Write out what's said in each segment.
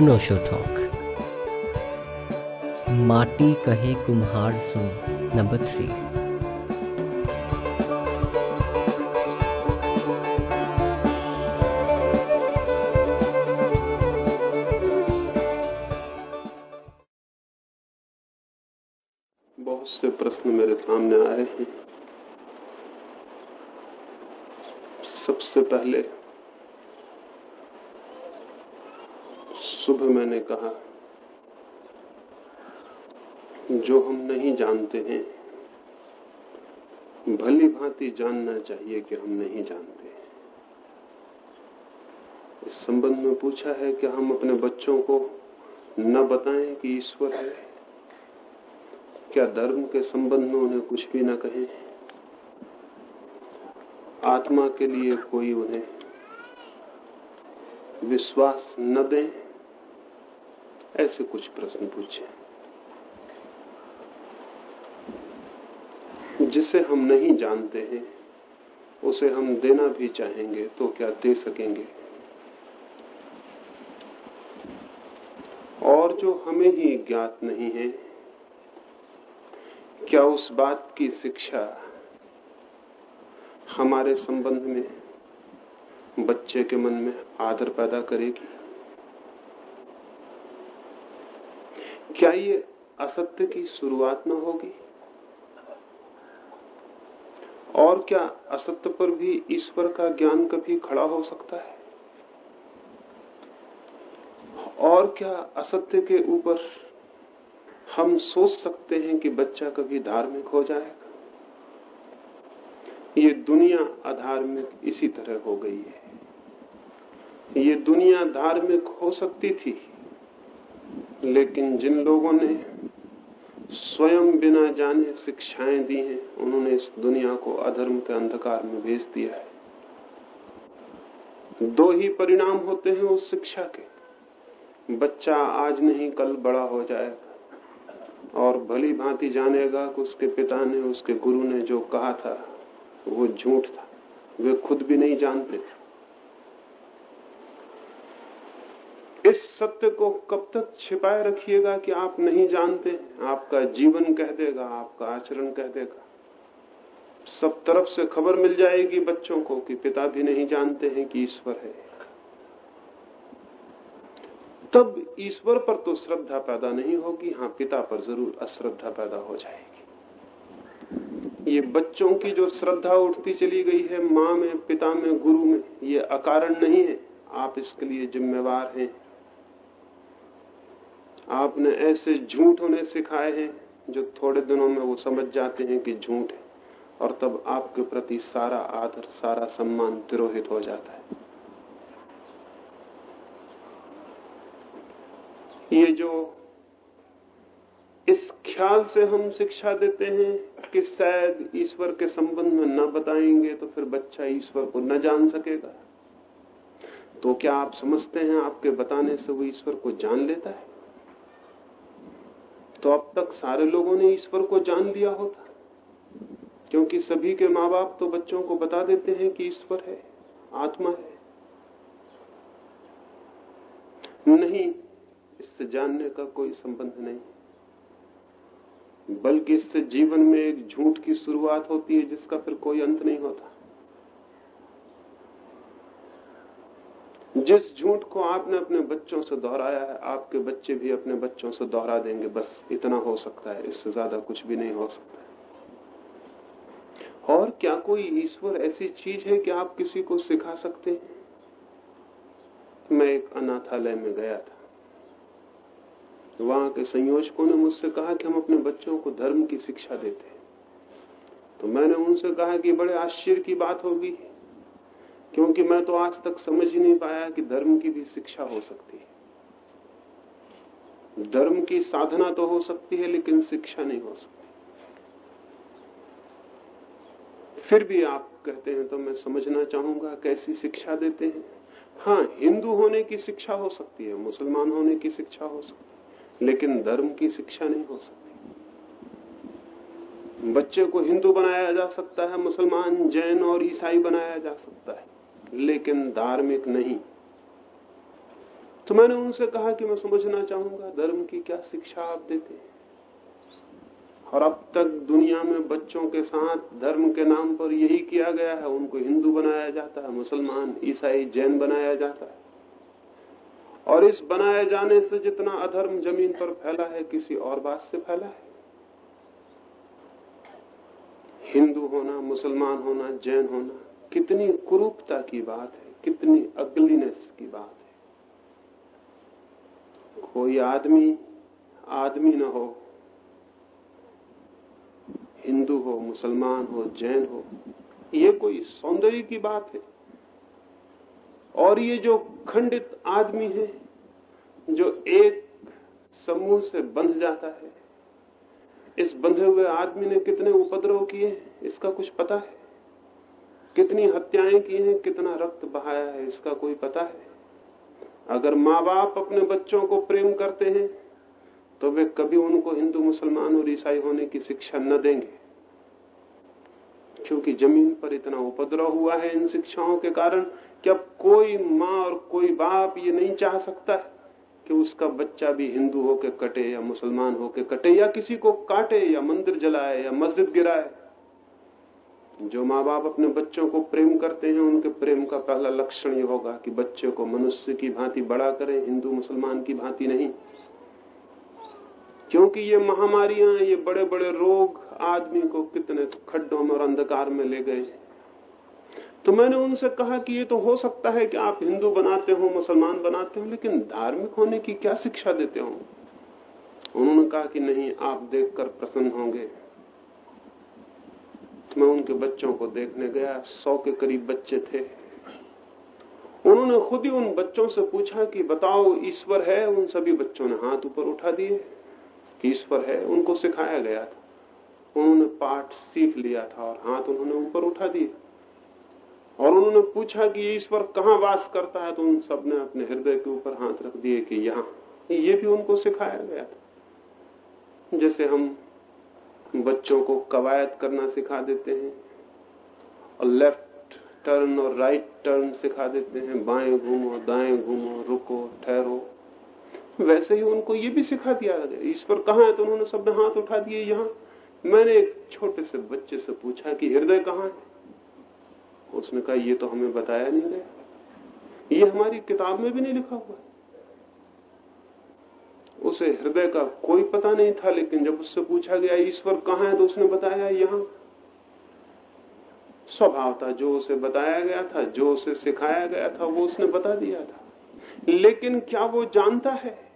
अनोशो talk माटी कहे कुम्हार सो, नंबर थ्री बहुत से प्रश्न मेरे सामने आए हैं। सबसे पहले सुबह मैंने कहा, जो हम नहीं जानते हैं, भली भांति जानना चाहिए कि हम नहीं जानते इस संबंध में पूछा है कि हम अपने बच्चों को न बताएँ कि ईश्वर है। क्या धर्म के संबंध में उन्हें कुछ भी न कहें? आत्मा के लिए कोई उन्हें विश्वास न दें? ऐसे कुछ प्रश्न पूछे। जिसे हम नहीं जानते हैं, उसे हम देना भी चाहेंगे तो क्या दे सकेंगे? और जो हमें ही ज्ञात नहीं है, क्या उस बात की शिक्षा हमारे संबंध में बच्चे के मन में आदर पैदा करेगी? क्या ये असत्य की शुरुआत न होगी? और क्या असत्य पर भी ईश्वर का ज्ञान कभी खड़ा हो सकता है? और क्या असत्य के ऊपर हम सोच सकते हैं कि बच्चा कभी धार्मिक हो जाएगा? ये दुनिया अधार्मिक इसी तरह हो गई है। ये दुनिया धार्मिक हो सकती थी लेकिन जिन लोगों ने स्वयं बिना जाने शिक्षाएँ दी हैं, उन्होंने इस दुनिया को अधर्म के अंधकार में भेज दिया है। दो ही परिणाम होते हैं उस शिक्षा के। बच्चा आज नहीं, कल बड़ा हो जाएगा। और भली भांति जानेगा कि उसके पिता ने, उसके गुरु ने जो कहा था, वो झूठ था। वे खुद भी नहीं जानते थे। इस सत्य को कब तक छिपाए रखिएगा कि आप नहीं जानते? आपका जीवन कह देगा, आपका आचरण कह देगा। सब तरफ़ से खबर मिल जाएगी बच्चों को कि पिता भी नहीं जानते हैं कि ईश्वर है तब ईश्वर पर तो श्रद्धा पैदा नहीं होगी हाँ पिता पर ज़रूर अश्रद्धा पैदा हो जाएगी। ये बच्चों की जो श्रद्धा उठती चली गई है, माँ में, पिता में, गुरु में, ये अकारण नहीं है। आप इसके लिए जिम्मेवार हैं। आपने ऐसे झूठ उन्हें सिखाए हैं जो थोड़े दिनों में वो समझ जाते हैं कि झूठ है। और तब आपके प्रति सारा आदर, सारा सम्मान तिरोहित हो जाता है। ये जो इस ख्याल से हम शिक्षा देते हैं कि शायद ईश्वर के संबंध में न बताएँगे तो फिर बच्चा ईश्वर को न जान सकेगा। तो क्या आप समझते हैं आपके बताने से वो ईश्वर को जान लेता है? तो अब तक सारे लोगों ने ईश्वर को जान लिया होता। क्योंकि सभी के माँ बाप तो बच्चों को बता देते हैं कि ईश्वर है, आत्मा है। नहीं, इससे जानने का कोई संबंध नहीं। बल्कि इससे जीवन में एक झूठ की शुरुआत होती है जिसका फिर कोई अंत नहीं होता। जिस झूठ को आपने अपने बच्चों से दोहराया है, आपके बच्चे भी अपने बच्चों से दोहरा देंगे। बस इतना हो सकता है, इससे ज़्यादा कुछ भी नहीं हो सकता और क्या कोई ईश्वर ऐसी चीज़ है कि आप किसी को सिखा सकते हैं? मैं एक अनाथालय में गया था। वहाँ के संयोजकों ने मुझसे कहा कि हम अपने बच्चों को धर्म की शिक्षा देते हैं। तो मैंने उनसे कहा कि बड़े आश्चर्य की बात होगी। क्योंकि मैं तो आज तक समझ ही नहीं पाया कि धर्म की भी शिक्षा हो सकती है। धर्म की साधना तो हो सकती है, लेकिन शिक्षा नहीं हो सकती। फिर भी आप कहते हैं तो मैं समझना चाहूँगा कैसी शिक्षा देते हैं। हाँ हिंदू होने की शिक्षा हो सकती है, मुसलमान होने की शिक्षा हो सकती है, लेकिन धर्म की शिक्षा नहीं हो सकती। बच्चे को हिंदू बनाया जा सकता है, मुसलमान, जैन और ईसाई बनाया जा सकता है। लेकिन धार्मिक नहीं। तो मैंने उनसे कहा कि मैं समझना चाहूँगा, धर्म की क्या शिक्षा आप देते हैं? और अब तक दुनिया में बच्चों के साथ धर्म के नाम पर यही किया गया है, उनको हिंदू बनाया जाता है, मुसलमान, ईसाई, जैन बनाया जाता है। और इस बनाए जाने से जितना अधर्म ज़मीन पर फैला है, किसी और बात से फैला है? हिंदू होना, मुसलमान होना, जैन होना कितनी कुरूपता की बात है, कितनी अगलीनेस की बात है। कोई आदमी आदमी न हो, हिंदू हो, मुसलमान हो, जैन हो, ये कोई सौंदर्य की बात है। और ये जो खंडित आदमी है, जो एक समूह से बंध जाता है, इस बंधे हुए आदमी ने कितने उपद्रव किए इसका कुछ पता है? कितनी हत्याएँ की हैं, कितना रक्त बहाया है, इसका कोई पता है? अगर माँ बाप अपने बच्चों को प्रेम करते हैं तो वे कभी उनको हिंदू, मुसलमान और ईसाई होने की शिक्षा न देंगे। क्योंकि ज़मीन पर इतना उपद्रव हुआ है इन शिक्षाओं के कारण कि अब कोई माँ और कोई बाप ये नहीं चाह सकता है कि उसका बच्चा भी हिंदू होके कटे या मुसलमान होके कटे या किसी को काटे या मंदिर जलाए या मस्जिद गिराए? जो माँ बाप अपने बच्चों को प्रेम करते हैं, उनके प्रेम का पहला लक्षण ये होगा कि बच्चे को मनुष्य की भांति बड़ा करें, हिंदू मुसलमान की भांति नहीं। क्योंकि ये महामारियाँ ये बड़े बड़े रोग आदमी को कितने खड्डों में और अंधकार में ले गए तो मैंने उनसे कहा कि ये तो हो सकता है कि आप हिंदू बनाते हो, मुसलमान बनाते हो, लेकिन धार्मिक होने की क्या शिक्षा देते हो? उन्होंने कहा कि नहीं, आप देखकर प्रसन्न होंगे। मैं उनके बच्चों को देखने गया, सौ के करीब बच्चे थे। उन्होंने खुद ही उन बच्चों से पूछा कि, बताओ, ईश्वर है? उन सभी बच्चों ने हाथ ऊपर उठा दिए कि, ईश्वर है? उनको सिखाया गया था। उन्होंने पाठ सीख लिया था और हाथ उन्होंने ऊपर उठा दिए। और उन्होंने पूछा कि, ईश्वर कहाँ वास करता है? तो उन सबने अपने हृदय के ऊपर हाथ रख दिए कि, यहाँ। ये भी उनको सिखाया गया था। जैसे हम बच्चों को कवायद करना सिखा देते हैं और लेफ़्ट टर्न और राइट टर्न सिखा देते हैं। बाएँ घूमो, दाएँ घूमो, रुको, ठहरो। वैसे ही उनको ये भी सिखा दिया गया। ईश्वर कहाँ है तो उन्होंने सब हाथ उठा दिए यहाँ। मैंने एक छोटे से बच्चे से पूछा कि हृदय कहाँ है? उसने कहा, ये तो हमें बताया नहीं गया। ये हमारी किताब में भी नहीं लिखा हुआ उसे हृदय का कोई पता नहीं था, लेकिन जब उससे पूछा गया, ईश्वर कहाँ है? तो उसने बताया, यहाँ। स्वभाव था, जो उसे बताया गया था, जो उसे सिखाया गया था, वो उसने बता दिया था। लेकिन क्या वो जानता है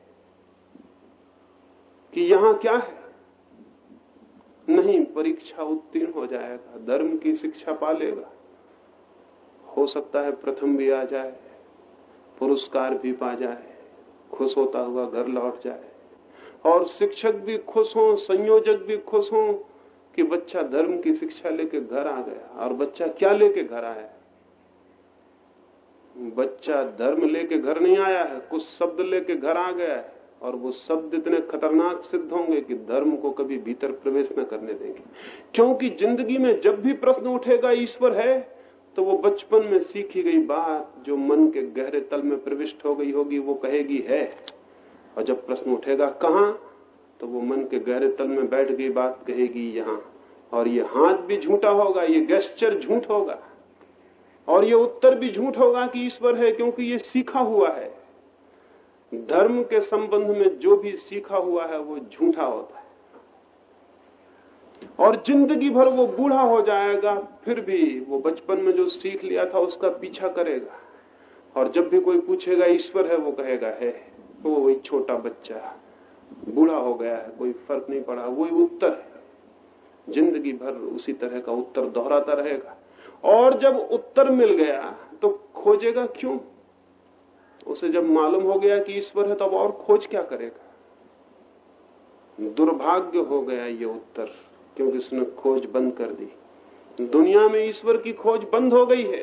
कि यहाँ क्या है? नहीं, परीक्षा उत्तीर्ण हो जाएगा, धर्म की शिक्षा पा लेगा हो सकता है प्रथम भी आ जाए, पुरस्कार भी पा जाए। खुश होता हुआ घर लौट जाए। और शिक्षक भी खुश हों, संयोजक भी खुश हों कि बच्चा धर्म की शिक्षा लेके घर आ गया। और बच्चा क्या लेके घर आया? बच्चा धर्म लेके घर नहीं आया है, कुछ शब्द लेके घर आ गया है। और वो शब्द इतने खतरनाक सिद्ध होंगे कि धर्म को कभी भीतर प्रवेश न करने देंगे। क्योंकि ज़िंदगी में जब भी प्रश्न उठेगा, ईश्वर है। तो वो बचपन में सीखी गई बात जो मन के गहरे तल में प्रविष्ट हो गई होगी, वो कहेगी, है। और जब प्रश्न उठेगा, कहा? तो वो मन के गहरे तल में बैठ गई बात कहेगी, यहाँ। और ये हाथ भी झूठा होगा, ये गेस्चर झूठ होगा। और ये उत्तर भी झूठ होगा कि ईश्वर है, क्योंकि ये सीखा हुआ है। धर्म के संबंध में जो भी सीखा हुआ है, वो झूठा होता है। और ज़िंदगी भर वो बूढ़ा हो जाएगा, फिर भी वो बचपन में जो सीख लिया था उसका पीछा करेगा। और जब भी कोई पूछेगा, ईश्वर है, वो कहेगा, है तो वो वही छोटा बच्चा, बूढ़ा हो गया है, कोई फ़र्क नहीं पड़ा वही उत्तर ज़िंदगी भर उसी तरह का उत्तर दोहराता रहेगा। और जब उत्तर मिल गया तो खोजेगा क्यों? उसे जब मालूम हो गया कि ईश्वर है, तब तो और खोज क्या करेगा? दुर्भाग्य हो गया ये उत्तर। क्योंकि उसने खोज बंद कर दी। दुनिया में ईश्वर की खोज बंद हो गई है,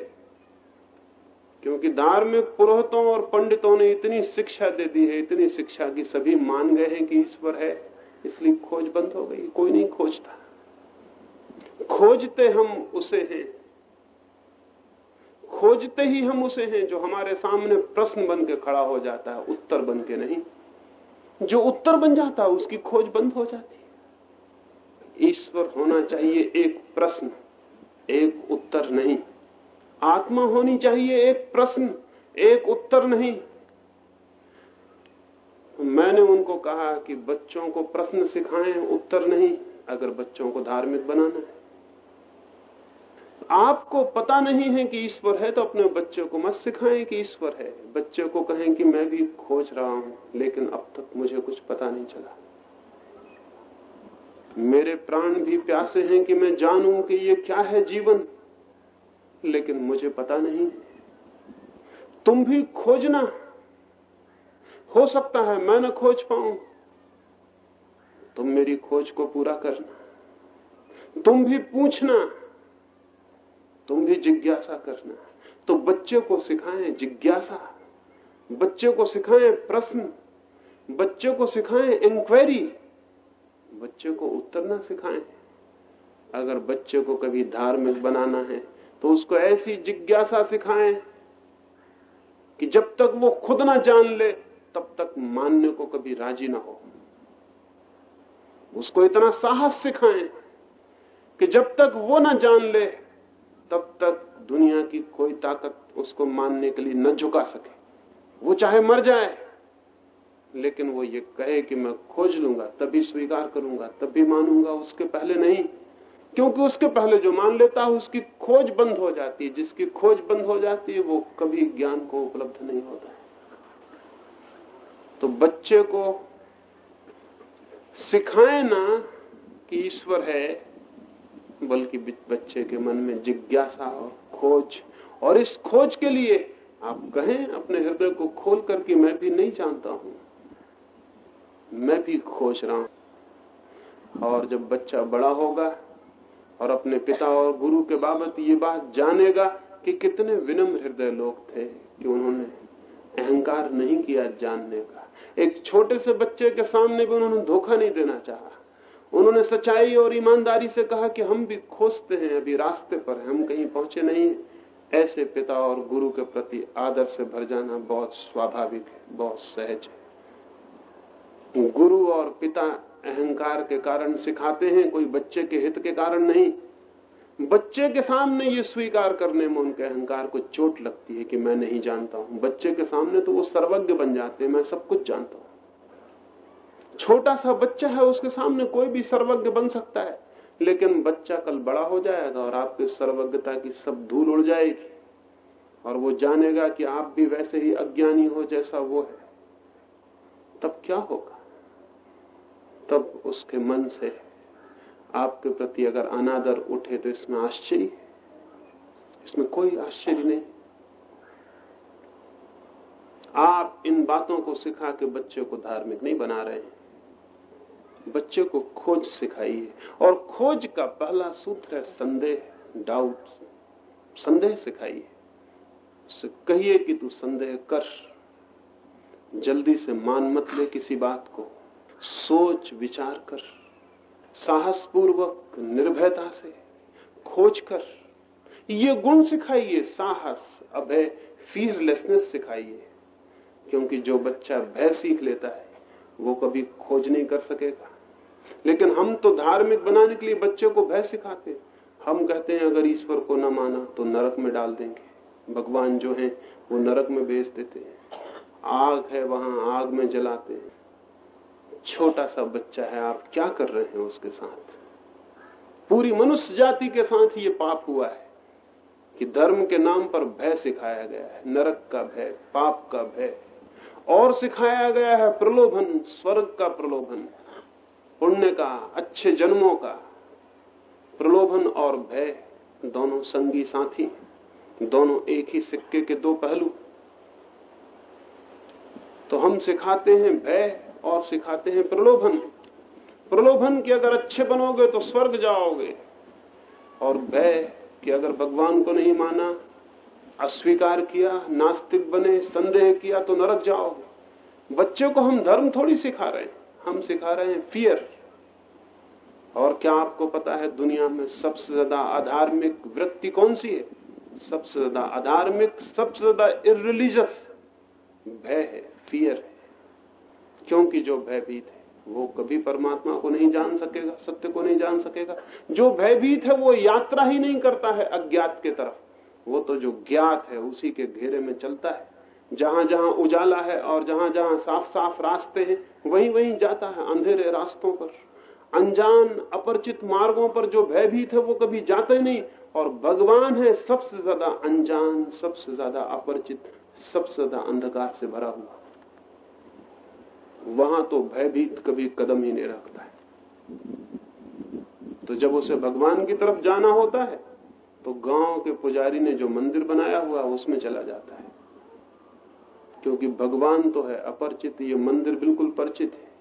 क्योंकि धार्मिक पुरोहितों और पंडितों ने इतनी शिक्षा दे दी है, इतनी शिक्षा की सभी मान गए हैं कि ईश्वर है, इसलिए खोज बंद हो गई, कोई नहीं खोजता। खोजते हम उसे हैं। खोजते ही हम उसे हैं जो हमारे सामने प्रश्न बन के खड़ा हो जाता है, उत्तर बन के नहीं। जो उत्तर बन जाता है, उसकी खोज बंद हो जाती ईश्वर होना चाहिए एक प्रश्न, एक उत्तर नहीं। आत्मा होनी चाहिए एक प्रश्न, एक उत्तर नहीं। मैंने उनको कहा कि बच्चों को प्रश्न सिखाएँ, उत्तर नहीं, अगर बच्चों को धार्मिक बनाना है। आपको पता नहीं है कि ईश्वर है तो अपने बच्चे को मत सिखाएँ कि ईश्वर है। बच्चे को कहें कि मैं भी खोज रहा हूँ, लेकिन अब तक मुझे कुछ पता नहीं चला। मेरे प्राण भी प्यासे हैं कि मैं जानूं कि ये क्या है जीवन। लेकिन मुझे पता नहीं। तुम भी खोजना। हो सकता है मैं न खोज पाऊँ। तुम मेरी खोज को पूरा करना। तुम भी पूछना। तुम भी जिज्ञासा करना। तो बच्चे को सिखाएँ जिज्ञासा। बच्चे को सिखाएँ प्रश्न। बच्चे को सिखाएँ इंक्वायरी बच्चे को उत्तर ना सिखाएँ। अगर बच्चे को कभी धार्मिक बनाना है तो उसको ऐसी जिज्ञासा सिखाएँ कि जब तक वो खुद ना जान ले, तब तक मानने को कभी राज़ी ना हो। उसको इतना साहस सिखाएँ कि जब तक वो ना जान ले, तब तक दुनिया की कोई ताकत उसको मानने के लिए न झुका सके। वो चाहे मर जाए लेकिन वो ये कहे कि मैं खोज लूँगा, तभी स्वीकार करूँगा, तभी मानूँगा उसके पहले नहीं। क्योंकि उसके पहले जो मान लेता है, उसकी खोज बंद हो जाती है। जिसकी खोज बंद हो जाती है, वो कभी ज्ञान को उपलब्ध नहीं होता तो बच्चे को सिखाए ना कि ईश्वर है, बल्कि बच्चे के मन में जिज्ञासा और खोज। और इस खोज के लिए आप कहें, अपने हृदय को खोल कर कि मैं भी नहीं जानता हूँ। मैं भी खोज रहा हूँ। और जब बच्चा बड़ा होगा और अपने पिता और गुरु के बाबत ये बात जानेगा कि कितने विनम्र हृदय लोग थे कि उन्होंने अहंकार नहीं किया जानने का। एक छोटे से बच्चे के सामने भी उन्होंने धोखा नहीं देना चाहा। उन्होंने सच्चाई और ईमानदारी से कहा कि हम भी खोजते हैं, अभी रास्ते पर हम कहीं पहुँचे नहीं। ऐसे पिता और गुरु के प्रति आदर से भर जाना बहुत स्वाभाविक है, बहुत सहज है। गुरु और पिता अहंकार के कारण सिखाते हैं, कोई बच्चे के हित के कारण नहीं। बच्चे के सामने ये स्वीकार करने में उनके अहंकार को चोट लगती है कि मैं नहीं जानता हूँ। बच्चे के सामने तो वो सर्वज्ञ बन जाते हैं, मैं सब कुछ जानता हूँ। छोटा सा बच्चा है, उसके सामने कोई भी सर्वज्ञ बन सकता है, लेकिन बच्चा कल बड़ा हो जाएगा और आपके सर्वज्ञता की सब धूल उड़ जाएगी। और वो जानेगा कि आप भी वैसे ही अज्ञानी हो जैसा वो है। तब क्या होगा? तब उसके मन से आपके प्रति अगर अनादर उठे तो इसमें आश्चर्य। इसमें कोई आश्चर्य नहीं। आप इन बातों को सिखा के बच्चे को धार्मिक नहीं बना रहे बच्चे को खोज सिखाइए। और खोज का पहला सूत्र है संदेह डाउट संदेह सिखाइए। उससे कहिए कि तू संदेह कर। जल्दी से मान मत ले किसी बात को। सोच विचार कर, साहसपूर्वक, निर्भयता से खोज कर। ये गुण सिखाइए, साहस, अभय फीयरलेसनेस सिखाइए। क्योंकि जो बच्चा भय सीख लेता है, वो कभी खोज नहीं कर सकेगा। लेकिन हम तो धार्मिक बनाने के लिए बच्चे को भय सिखाते हम कहते हैं, अगर ईश्वर को न माना तो नरक में डाल देंगे। भगवान जो है, वो नरक में भेज देते हैं। आग है वहाँ, आग में जलाते हैं। छोटा सा बच्चा है, आप क्या कर रहे हैं उसके साथ? पूरी मनुष्य जाति के साथ ये पाप हुआ है कि धर्म के नाम पर भय सिखाया गया है, नरक का भय, पाप का भय। और सिखाया गया है प्रलोभन, स्वर्ग का प्रलोभन, पुण्य का, अच्छे जन्मों का। प्रलोभन और भय दोनों संगी साथी दोनों एक ही सिक्के के दो पहलू। तो हम सिखाते हैं भय और सिखाते हैं प्रलोभन। प्रलोभन कि अगर अच्छे बनोगे तो स्वर्ग जाओगे। और भय कि अगर भगवान को नहीं माना, अस्वीकार किया, नास्तिक बने, संदेह किया तो नरक जाओगे। बच्चों को हम धर्म थोड़ी सिखा रहे हैं। हम सिखा रहे हैं फियर और क्या आपको पता है दुनिया में सबसे ज़्यादा अधार्मिक वृत्ति कौन सी है? सबसे ज़्यादा अधार्मिक, सबसे ज़्यादा इरिलीजियस भय है फियर है क्योंकि जो भयभीत है, वो कभी परमात्मा को नहीं जान सकेगा, सत्य को नहीं जान सकेगा। जो भयभीत है, वो यात्रा ही नहीं करता है अज्ञात के तरफ़। वो तो जो ज्ञात है, उसी के घेरे में चलता है। जहाँ जहाँ उजाला है और जहाँ जहाँ साफ़ साफ़ रास्ते हैं, वहीं वहीं जाता है अंधेरे रास्तों पर। अनजान, अपरिचित मार्गों पर जो भयभीत है, वो कभी जाते नहीं। और भगवान है सबसे ज़्यादा अनजान, सबसे ज़्यादा अपरिचित, सबसे ज़्यादा अंधकार से भरा हुआ। वहाँ तो भयभीत कभी कदम ही नहीं रखता है। तो जब उसे भगवान की तरफ़ जाना होता है तो गाँव के पुजारी ने जो मंदिर बनाया हुआ, उसमें चला जाता है। क्योंकि भगवान तो है अपरिचित, ये मंदिर बिल्कुल परिचित है।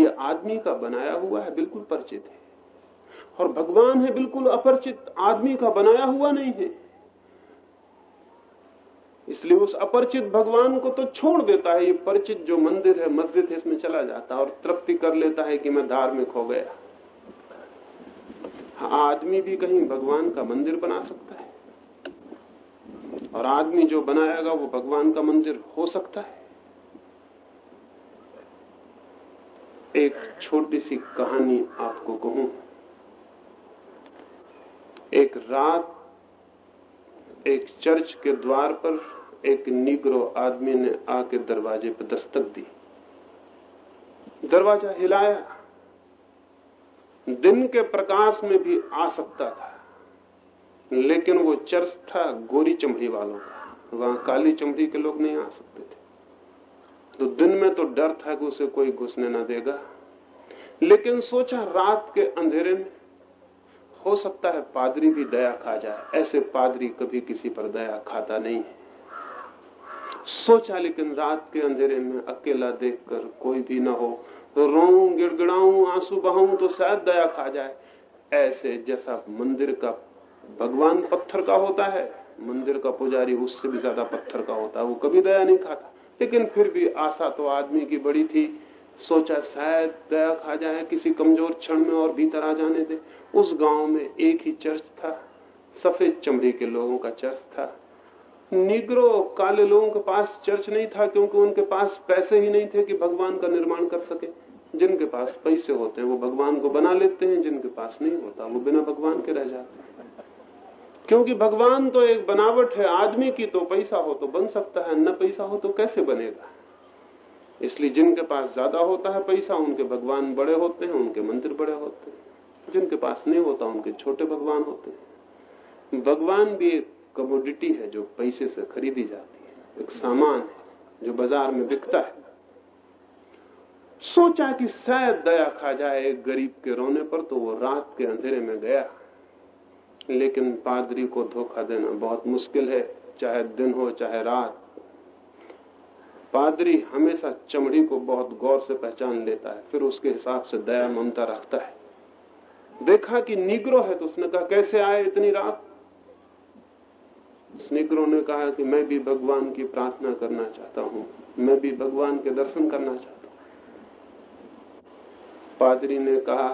ये आदमी का बनाया हुआ है, बिल्कुल परिचित है। और भगवान है बिल्कुल अपरिचित, आदमी का बनाया हुआ नहीं है। इसलिए उस अपरिचित भगवान को तो छोड़ देता है, ये परिचित जो मंदिर है, मस्जिद है, इसमें चला जाता है और तृप्ति कर लेता है कि मैं धार्मिक हो गया। आदमी भी कहीं भगवान का मंदिर बना सकता है। और आदमी जो बनाएगा, वो भगवान का मंदिर हो सकता है। एक छोटी सी कहानी आपको कहूँ। एक रात एक चर्च के द्वार पर एक निग्रो आदमी ने आके दरवाजे पर दस्तक दी। दरवाज़ा हिलाया। दिन के प्रकाश में भी आ सकता था, लेकिन वो चर्च था गोरी चमड़ी वालों का। वहाँ काली चमड़ी के लोग नहीं आ सकते थे। तो दिन में तो डर था कि उसे कोई घुसने ना देगा। लेकिन सोचा रात के अंधेरे में, हो सकता है पादरी भी दया खा जाए। ऐसे पादरी कभी किसी पर दया खाता नहीं है। सोचा लेकिन रात के अंधेरे में अकेला देखकर कोई भी ना हो। तो रो गिड़गिड़ाऊं, आँसू बहाऊं तो शायद दया खा जाए। ऐसे जैसा मंदिर का भगवान पत्थर का होता है, मंदिर का पुजारी उससे भी ज़्यादा पत्थर का होता है। वो कभी दया नहीं खाता। लेकिन फिर भी आशा तो आदमी की बड़ी थी। सोचा शायद दया खा जाए, किसी कमज़ोर क्षण में और भीतर आ जाने दे। उस गाँव में एक ही चर्च था, सफ़ेद चमड़ी के लोगों का चर्च था। निग्रो काले लोगों के पास चर्च नहीं था क्योंकि उनके पास पैसे ही नहीं थे कि भगवान का निर्माण कर सके। जिनके पास पैसे होते हैं, वो भगवान को बना लेते हैं, जिनके पास नहीं होता, वो बिना भगवान के रह जाते हैं। क्योंकि भगवान तो एक बनावट है, आदमी की तो पैसा हो तो बन सकता है, न पैसा हो तो कैसे बनेगा? इसलिए जिनके पास ज़्यादा होता है पैसा, उनके भगवान बड़े होते हैं, उनके मंदिर बड़े होते हैं। जिनके पास नहीं होता, उनके छोटे भगवान होते हैं। भगवान भी एक कमोडिटी है, जो पैसे से खरीदी जाती है, एक सामान है, जो बाज़ार में बिकता है। सोचा कि शायद दया खा जाए गरीब के रोने पर तो वो रात के अंधेरे में गया। लेकिन पादरी को धोखा देना बहुत मुश्किल है, चाहे दिन हो, चाहे रात। पादरी हमेशा चमड़ी को बहुत गौर से पहचान लेता है, फिर उसके हिसाब से दया ममता रखता है। देखा कि निग्रो है तो उसने कहा, कैसे आए इतनी रात? उस ने कहा कि मैं भी भगवान की प्रार्थना करना चाहता हूँ। मैं भी भगवान के दर्शन करना चाहता हूँ। पादरी ने कहा,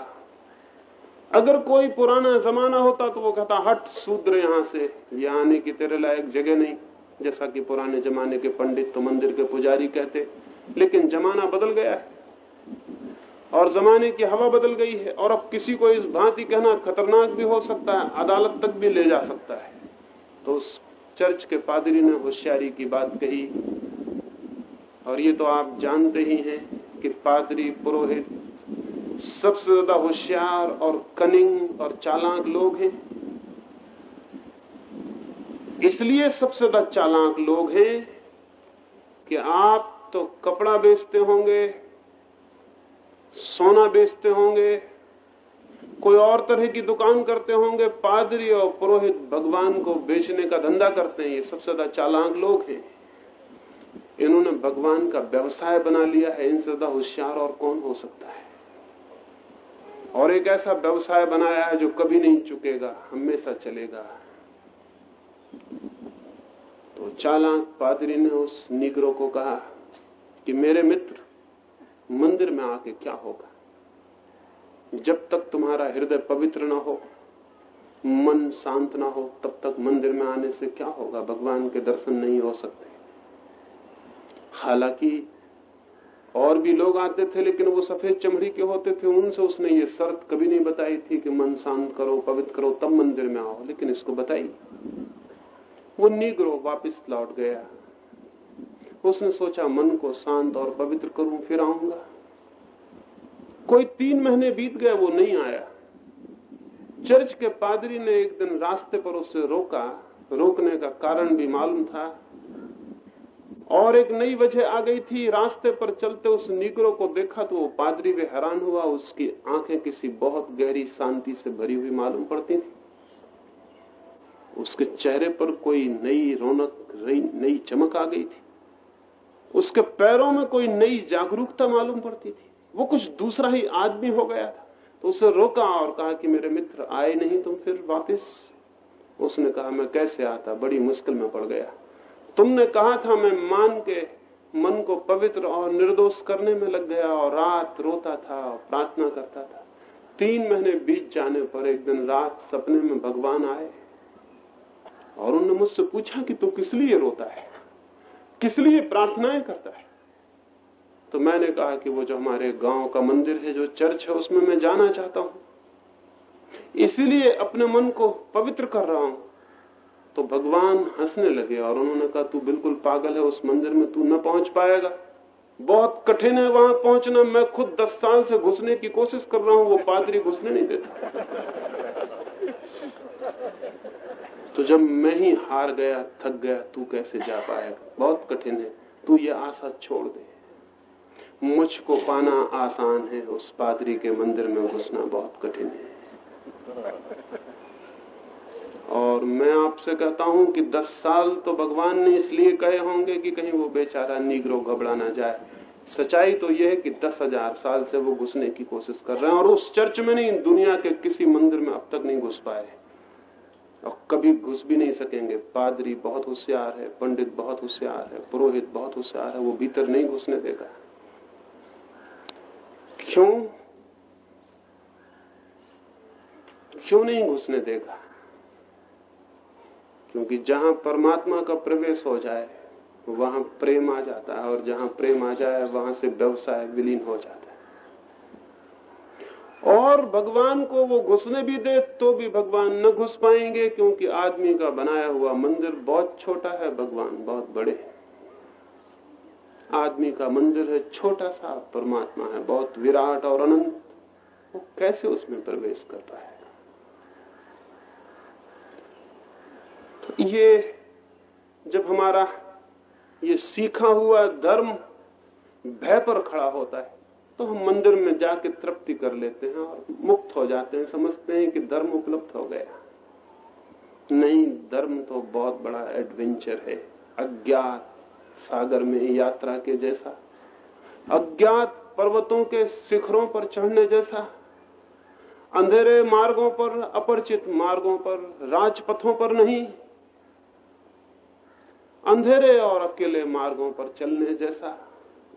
अगर कोई पुराना जमाना होता तो वो कहता, हट सूद्र यहाँ से यहाँ आने की तेरे लायक जगह नहीं। जैसा कि पुराने जमाने के पंडित तो मंदिर के पुजारी कहते, लेकिन जमाना बदल गया है। और जमाने की हवा बदल गई है, और अब किसी को इस भांति कहना खतरनाक भी हो सकता है, अदालत तक भी ले जा सकता है। तो उस चर्च के पादरी ने होशियारी की बात कही। और ये तो आप जानते ही हैं कि पादरी, पुरोहित सबसे ज़्यादा होशियार और कनिंग और चालाक लोग हैं। इसलिए सबसे ज़्यादा चालाक लोग हैं कि आप तो कपड़ा बेचते होंगे, सोना बेचते होंगे कोई और तरह की दुकान करते होंगे, पादरी और पुरोहित भगवान को बेचने का धंधा करते हैं। ये सबसे ज़्यादा चालाक लोग हैं। इन्होंने भगवान का व्यवसाय बना लिया है। इनसे ज़्यादा होशियार और कौन हो सकता है? और एक ऐसा व्यवसाय बनाया है जो कभी नहीं चुकेगा, हमेशा चलेगा। तो चालाक पादरी ने उस निग्रो को कहा कि मेरे मित्र, मंदिर में आके क्या होगा? जब तक तुम्हारा हृदय पवित्र ना हो, मन शांत ना हो, तब तक मंदिर में आने से क्या होगा? भगवान के दर्शन नहीं हो सकते। हालाँकि और भी लोग आते थे, लेकिन वो सफ़ेद चमड़ी के होते थे, उनसे उसने ये शर्त कभी नहीं बताई थी कि मन शांत करो, पवित्र करो, तब मंदिर में आओ। लेकिन इसको बताई। वो नीग्रो वापस लौट गया। उसने सोचा, मन को शांत और पवित्र करूँ, फिर आऊँगा। कोई तीन महीने बीत गए, वो नहीं आया। चर्च के पादरी ने एक दिन रास्ते पर उसे रोका। रोकने का कारण भी मालूम था। और एक नई वजह आ गई थी, रास्ते पर चलते उस निगरो को देखा तो वो पादरी भी हैरान हुआ, उसकी आँखें किसी बहुत गहरी शांति से भरी हुई मालूम पड़ती थी। उसके चेहरे पर कोई नई रौनक नई चमक आ गई थी। उसके पैरों में कोई नई जागरूकता मालूम पड़ती थी। वो कुछ दूसरा ही आदमी हो गया था। तो उसे रोका और कहा कि मेरे मित्र आए नहीं, तुम फिर वापस। उसने कहा, मैं कैसे आता? बड़ी मुश्किल में पड़ गया। तुमने कहा था, मैं मान के मन को पवित्र और निर्दोष करने में लग गया और रात रोता था और प्रार्थना करता था। तीन महीने बीत जाने पर एक दिन रात सपने में भगवान आए और उन्होंने मुझसे पूछा कि तू किस लिए रोता है? किस लिए प्रार्थनाएँ करता है? तो मैंने कहा कि वो जो हमारे गाँव का मंदिर है, जो चर्च है, उसमें मैं जाना चाहता हूँ। इसीलिए अपने मन को पवित्र कर रहा हूँ। तो भगवान हंसने लगे और उन्होंने कहा, तू बिल्कुल पागल है, उस मंदिर में तू न पहुँच पाएगा। बहुत कठिन है वहाँ पहुँचना। मैं खुद दस साल से घुसने की कोशिश कर रहा हूँ, वो पादरी घुसने नहीं देता। तो जब मैं ही हार गया, थक गया, तू कैसे जा पाएगा? बहुत कठिन है। तू ये आशा छोड़ दे। मुझको पाना आसान है, उस पादरी के मंदिर में घुसना बहुत कठिन है। और मैं आपसे कहता हूँ कि दस साल तो भगवान ने इसलिए कहे होंगे कि कहीं वो बेचारा नीग्रो घबरा ना जाए। सच्चाई तो यह है कि दस हज़ार साल से वो घुसने की कोशिश कर रहे हैं और उस चर्च में नहीं, दुनिया के किसी मंदिर में अब तक नहीं घुस पाए। और कभी घुस भी नहीं सकेंगे। पादरी बहुत होशियार है, पंडित बहुत होशियार है, पुरोहित बहुत होशियार है, वो भीतर नहीं घुसने देगा। क्यों? क्यों नहीं घुसने देगा क्योंकि जहाँ परमात्मा का प्रवेश हो जाए, वहाँ प्रेम आ जाता है, और जहाँ प्रेम आ जाए, वहाँ से व्यवसाय विलीन हो जाता है। और भगवान को वो घुसने भी दे तो भी भगवान न घुस पाएँगे, क्योंकि आदमी का बनाया हुआ मंदिर बहुत छोटा है, भगवान बहुत बड़े हैं। आदमी का मंदिर है, छोटा सा परमात्मा है, बहुत विराट और अनंत। वो कैसे उसमें प्रवेश कर पाएगा? तो ये जब हमारा ये सीखा हुआ धर्म भय पर खड़ा होता है तो हम मंदिर में जाके तृप्ति कर लेते हैं और मुक्त हो जाते हैं, समझते हैं कि धर्म उपलब्ध हो गया। नहीं, धर्म तो बहुत बड़ा एडवेंचर है, अज्ञात सागर में यात्रा के जैसा, अज्ञात पर्वतों के शिखरों पर चढ़ने जैसा, अंधेरे मार्गों पर, अपरिचित मार्गों पर, राजपथों पर नहीं, अंधेरे और अकेले मार्गों पर चलने जैसा,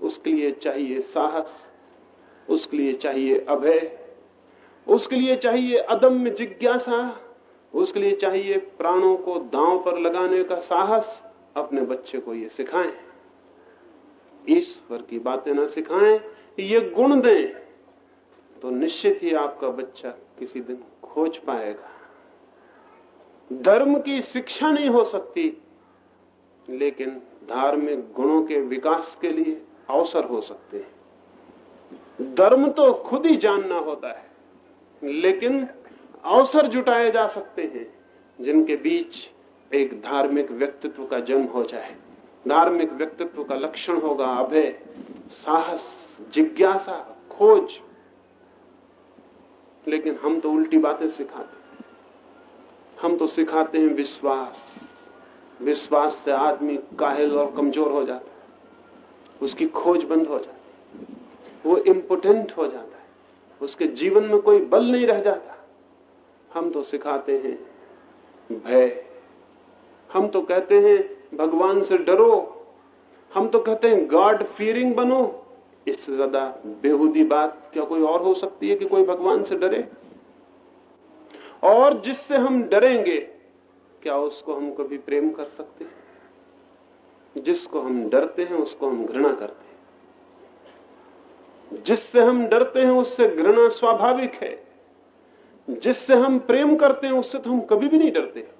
उसके लिए चाहिए साहस, उसके लिए चाहिए अभय, उसके लिए चाहिए अदम्य जिज्ञासा, उसके लिए चाहिए प्राणों को दांव पर लगाने का साहस अपने बच्चे को ये सिखाएँ। ईश्वर की बातें ना सिखाएँ, ये गुण दें तो निश्चित ही आपका बच्चा किसी दिन खोज पाएगा। धर्म की शिक्षा नहीं हो सकती, लेकिन धार्मिक गुणों के विकास के लिए अवसर हो सकते हैं। धर्म तो खुद ही जानना होता है, लेकिन अवसर जुटाए जा सकते हैं, जिनके बीच एक धार्मिक व्यक्तित्व का जन्म हो जाए। धार्मिक व्यक्तित्व का लक्षण होगा अभय, साहस, जिज्ञासा, खोज। लेकिन हम तो उल्टी बातें सिखाते हम तो सिखाते हैं विश्वास। विश्वास से आदमी काहिल और कमज़ोर हो जाता है। उसकी खोज बंद हो जाती वो इम्पोर्टेंट हो जाता है। उसके जीवन में कोई बल नहीं रह जाता। हम तो सिखाते हैं भय। हम तो कहते हैं, भगवान से डरो। हम तो कहते हैं गॉड फियरिंग बनो। इससे ज़्यादा बेहूदी बात क्या कोई और हो सकती है कि कोई भगवान से डरे? और जिससे हम डरेंगे, क्या उसको हम कभी प्रेम कर सकते हैं? जिसको हम डरते हैं, उसको हम घृणा करते हैं। जिससे हम डरते हैं, उससे घृणा स्वाभाविक है। जिससे हम प्रेम करते हैं, उससे तो हम कभी भी नहीं डरते।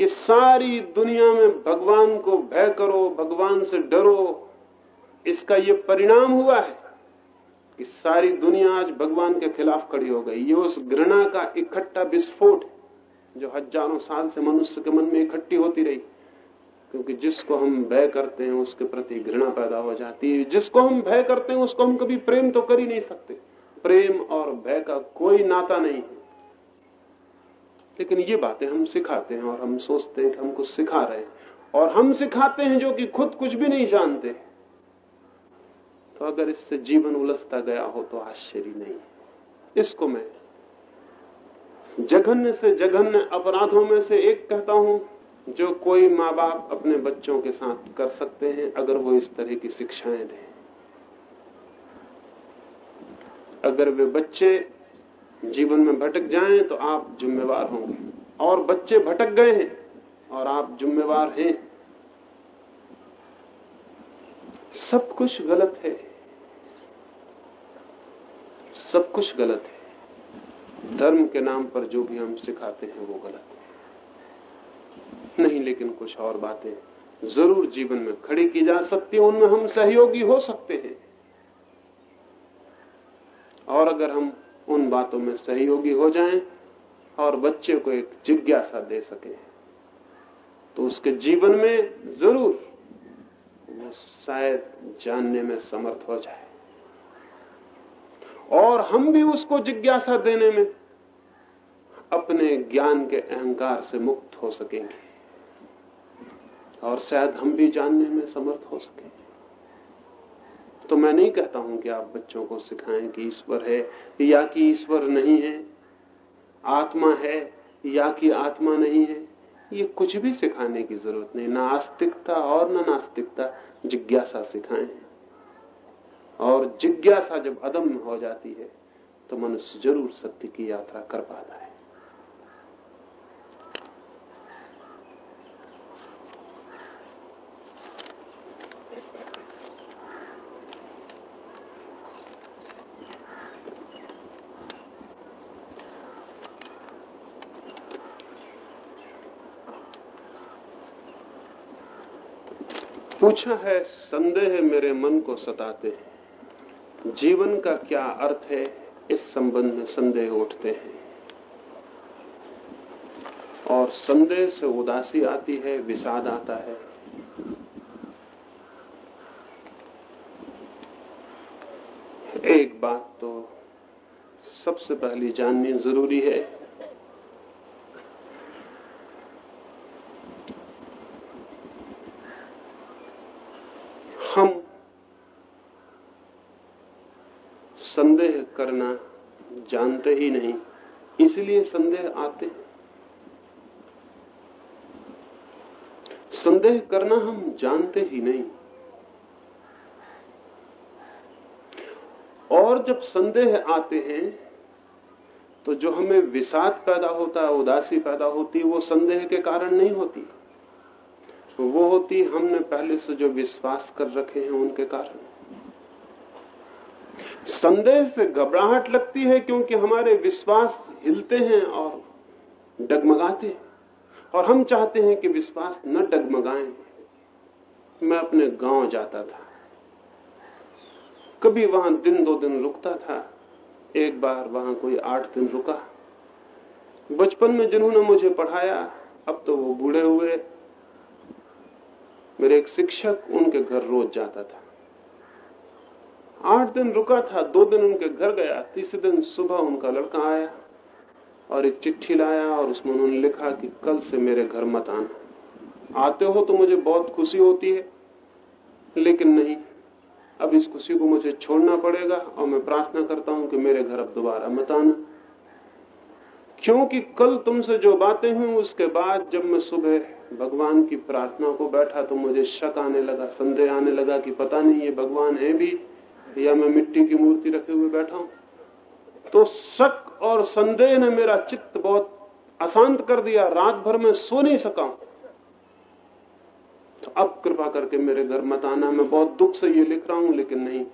ये सारी दुनिया में भगवान को भय करो, भगवान से डरो। इसका ये परिणाम हुआ है कि सारी दुनिया आज भगवान के खिलाफ खड़ी हो गई। ये उस घृणा का इकट्ठा विस्फोट जो हज़ारों साल से मनुष्य के मन में इकट्ठी होती रही। क्योंकि जिसको हम भय करते हैं, उसके प्रति घृणा पैदा हो जाती है। जिसको हम भय करते हैं, उसको हम कभी प्रेम तो कर ही नहीं सकते। प्रेम और भय का कोई नाता नहीं है। लेकिन ये बातें हम सिखाते हैं और हम सोचते हैं कि हम कुछ सिखा रहे हैं। और हम सिखाते हैं जो कि खुद कुछ भी नहीं जानते। तो अगर इससे जीवन उलझता गया हो तो आश्चर्य नहीं इसको मैं जघन्य से जघन्य अपराधों में से एक कहता हूँ, जो कोई माँ बाप अपने बच्चों के साथ कर सकते हैं अगर वो इस तरह की शिक्षाएँ दें। अगर वे बच्चे जीवन में भटक जाएँ तो आप जिम्मेवार होंगे। और बच्चे भटक गए हैं और आप जिम्मेवार हैं। सब कुछ गलत है। सब कुछ गलत है। धर्म के नाम पर जो भी हम सिखाते हैं वो गलत है। नहीं, लेकिन कुछ और बातें ज़रूर जीवन में खड़ी की जा सकती है। उनमें हम सहयोगी हो सकते हैं। और अगर हम उन बातों में सहयोगी हो जाएँ और बच्चे को एक जिज्ञासा दे सके। तो उसके जीवन में ज़रूर वो शायद जानने में समर्थ हो जाए। और हम भी उसको जिज्ञासा देने में अपने ज्ञान के अहंकार से मुक्त हो सकेंगे और शायद हम भी जानने में समर्थ हो सकेंगे तो मैं नहीं कहता हूँ कि आप बच्चों को सिखाएँ कि ईश्वर है, या कि ईश्वर नहीं है। आत्मा है, या कि आत्मा नहीं है। ये कुछ भी सिखाने की ज़रूरत नहीं। ना आस्तिकता और ना नास्तिकता, जिज्ञासा सिखाएँ। और जिज्ञासा जब अदम्य हो जाती है तो मनुष्य ज़रूर सत्य की यात्रा कर पाता है। पूछा है, संदेह मेरे मन को सताते हैं। जीवन का क्या अर्थ है, इस संबंध में संदेह उठते हैं। और संदेह से उदासी आती है, विषाद आता है। एक बात तो सबसे पहली जाननी ज़रूरी है हम संदेह करना जानते ही नहीं, इसलिए संदेह आते हैं। संदेह करना हम जानते ही नहीं। और जब संदेह आते हैं तो जो हमें विषाद पैदा होता है, उदासी पैदा होती है, वो संदेह के कारण नहीं होती। वो होती हमने पहले से जो विश्वास कर रखे हैं, उनके कारण। संदेह से घबराहट लगती है क्योंकि हमारे विश्वास हिलते हैं और डगमगाते हैं। और हम चाहते हैं कि विश्वास न डगमगाएँ। मैं अपने गाँव जाता था। कभी वहाँ दिन दो दिन रुकता था। एक बार वहाँ कोई आठ दिन रुका। बचपन में जिन्होंने मुझे पढ़ाया, अब तो वो बूढ़े हुए। मेरे एक शिक्षक उनके घर रोज जाता था। आठ दिन रुका था, दो दिन उनके घर गया, तीसरे दिन सुबह उनका लड़का आया और एक चिट्ठी लाया और उसमें उन्होंने लिखा कि कल से मेरे घर मत आना। आते हो तो मुझे बहुत खुशी होती है, लेकिन नहीं, अब इस खुशी को मुझे छोड़ना पड़ेगा और मैं प्रार्थना करता हूँ कि मेरे घर अब दोबारा मत आना। क्योंकि कल तुमसे जो बातें हुई, उसके बाद जब मैं सुबह भगवान की प्रार्थना को बैठा तो मुझे शक आने लगा, संदेह आने लगा कि पता नहीं ये भगवान है भी या मैं मिट्टी की मूर्ति रखे हुए बैठा हूँ। तो शक और संदेह ने मेरा चित्त बहुत अशांत कर दिया, रात भर में सो नहीं सका। तो अब कृपा करके मेरे घर मत आना, मैं बहुत दुख से ये लिख रहा हूँ, लेकिन नहीं।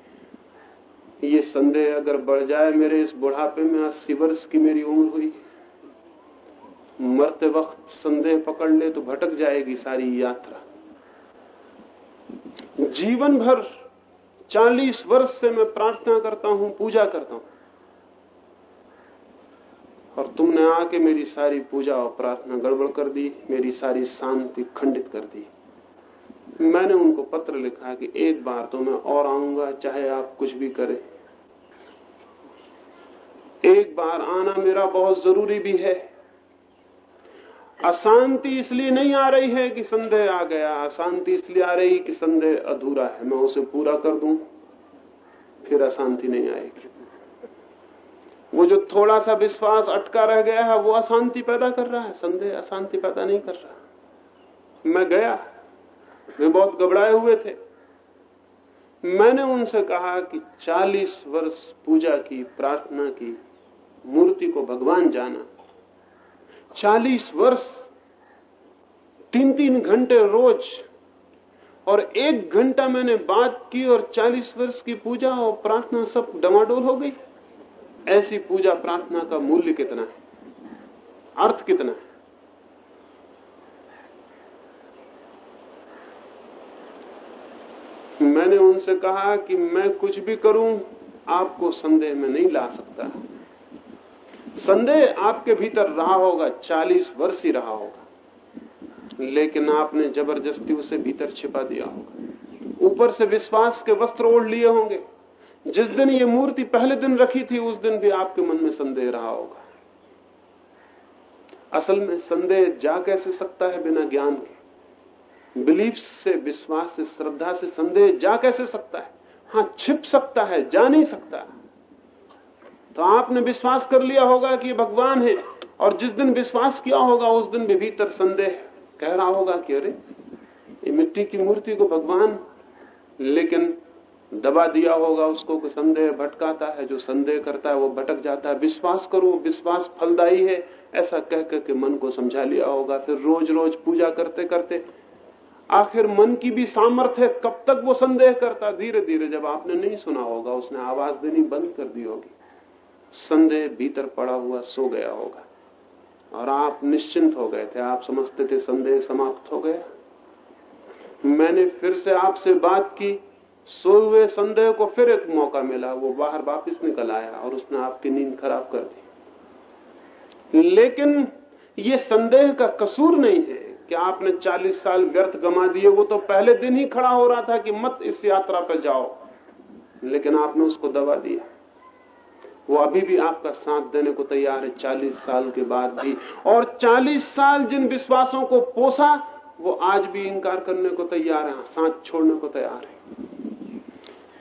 ये संदेह अगर बढ़ जाए मेरे इस बुढ़ापे में, अस्सी वर्ष की मेरी उम्र हुई, मरते वक्त संदेह पकड़ ले तो भटक जाएगी सारी यात्रा। जीवन भर चालीस वर्ष से मैं प्रार्थना करता हूँ, पूजा करता हूँ। और तुमने आके मेरी सारी पूजा और प्रार्थना गड़बड़ कर दी, मेरी सारी शांति खंडित कर दी। मैंने उनको पत्र लिखा कि एक बार तो मैं और आऊँगा, चाहे आप कुछ भी करें। एक बार आना मेरा बहुत ज़रूरी भी है। अशांति इसलिए नहीं आ रही है कि संदेह आ गया। अशांति इसलिए आ रही कि संदेह अधूरा है। मैं उसे पूरा कर दूँ, फिर अशांति नहीं आएगी। वो जो थोड़ा सा विश्वास अटका रह गया है, वो अशांति पैदा कर रहा है। संदेह अशांति पैदा नहीं कर रहा। मैं गया। वे बहुत घबराए हुए थे। मैंने उनसे कहा कि 40 वर्ष पूजा की, प्रार्थना की, मूर्ति को भगवान जाना। चालीस वर्ष तीन तीन घंटे रोज, और एक घंटा मैंने बात की और चालीस वर्ष की पूजा और प्रार्थना सब डमाडोल हो गई। ऐसी पूजा प्रार्थना का मूल्य कितना है? अर्थ कितना है? मैंने उनसे कहा कि मैं कुछ भी करूँ, आपको संदेह में नहीं ला सकता। संदेह आपके भीतर रहा होगा, चालीस वर्ष ही रहा होगा। लेकिन आपने ज़बरदस्ती उसे भीतर छिपा दिया होगा। ऊपर से विश्वास के वस्त्र ओढ़ लिए होंगे। जिस दिन ये मूर्ति पहले दिन रखी थी, उस दिन भी आपके मन में संदेह रहा होगा। असल में संदेह जा कैसे सकता है बिना ज्ञान के? बिलीफ से, विश्वास से, श्रद्धा से संदेह जा कैसे सकता है? हाँ, छिप सकता है, जा नहीं सकता। है तो आपने विश्वास कर लिया होगा कि भगवान है, और जिस दिन विश्वास किया होगा, उस दिन भी भीतर संदेह कह रहा होगा कि अरे, ये मिट्टी की मूर्ति को भगवान, लेकिन दबा दिया होगा, उसको कि संदेह भटकाता है, जो संदेह करता है, वो भटक जाता है। विश्वास करो, विश्वास फलदायी है। ऐसा कह कह के मन को समझा लिया होगा। फिर रोज रोज पूजा करते करते आखिर मन की भी सामर्थ्य है, कब तक वो संदेह करता? धीरे धीरे जब आपने नहीं सुना होगा, उसने आवाज़ देनी बंद कर दी होगी। संदेह भीतर पड़ा हुआ सो गया होगा। और आप निश्चिंत हो गए थे, आप समझते थे संदेह समाप्त हो गया। मैंने फिर से आपसे बात की, सोए हुए संदेह को फिर एक मौका मिला, वो बाहर वापस निकल आया और उसने आपकी नींद खराब कर दी। लेकिन ये संदेह का कसूर नहीं है कि आपने 40 साल व्यर्थ गमा दिए, वो तो पहले दिन ही खड़ा हो रहा था कि मत इस यात्रा पर जाओ। लेकिन आपने उसको दबा दिया। वो अभी भी आपका साथ देने को तैयार है। चालीस साल के बाद भी। और चालीस साल जिन विश्वासों को पोसा, वो आज भी इंकार करने को तैयार है, साथ छोड़ने को तैयार है।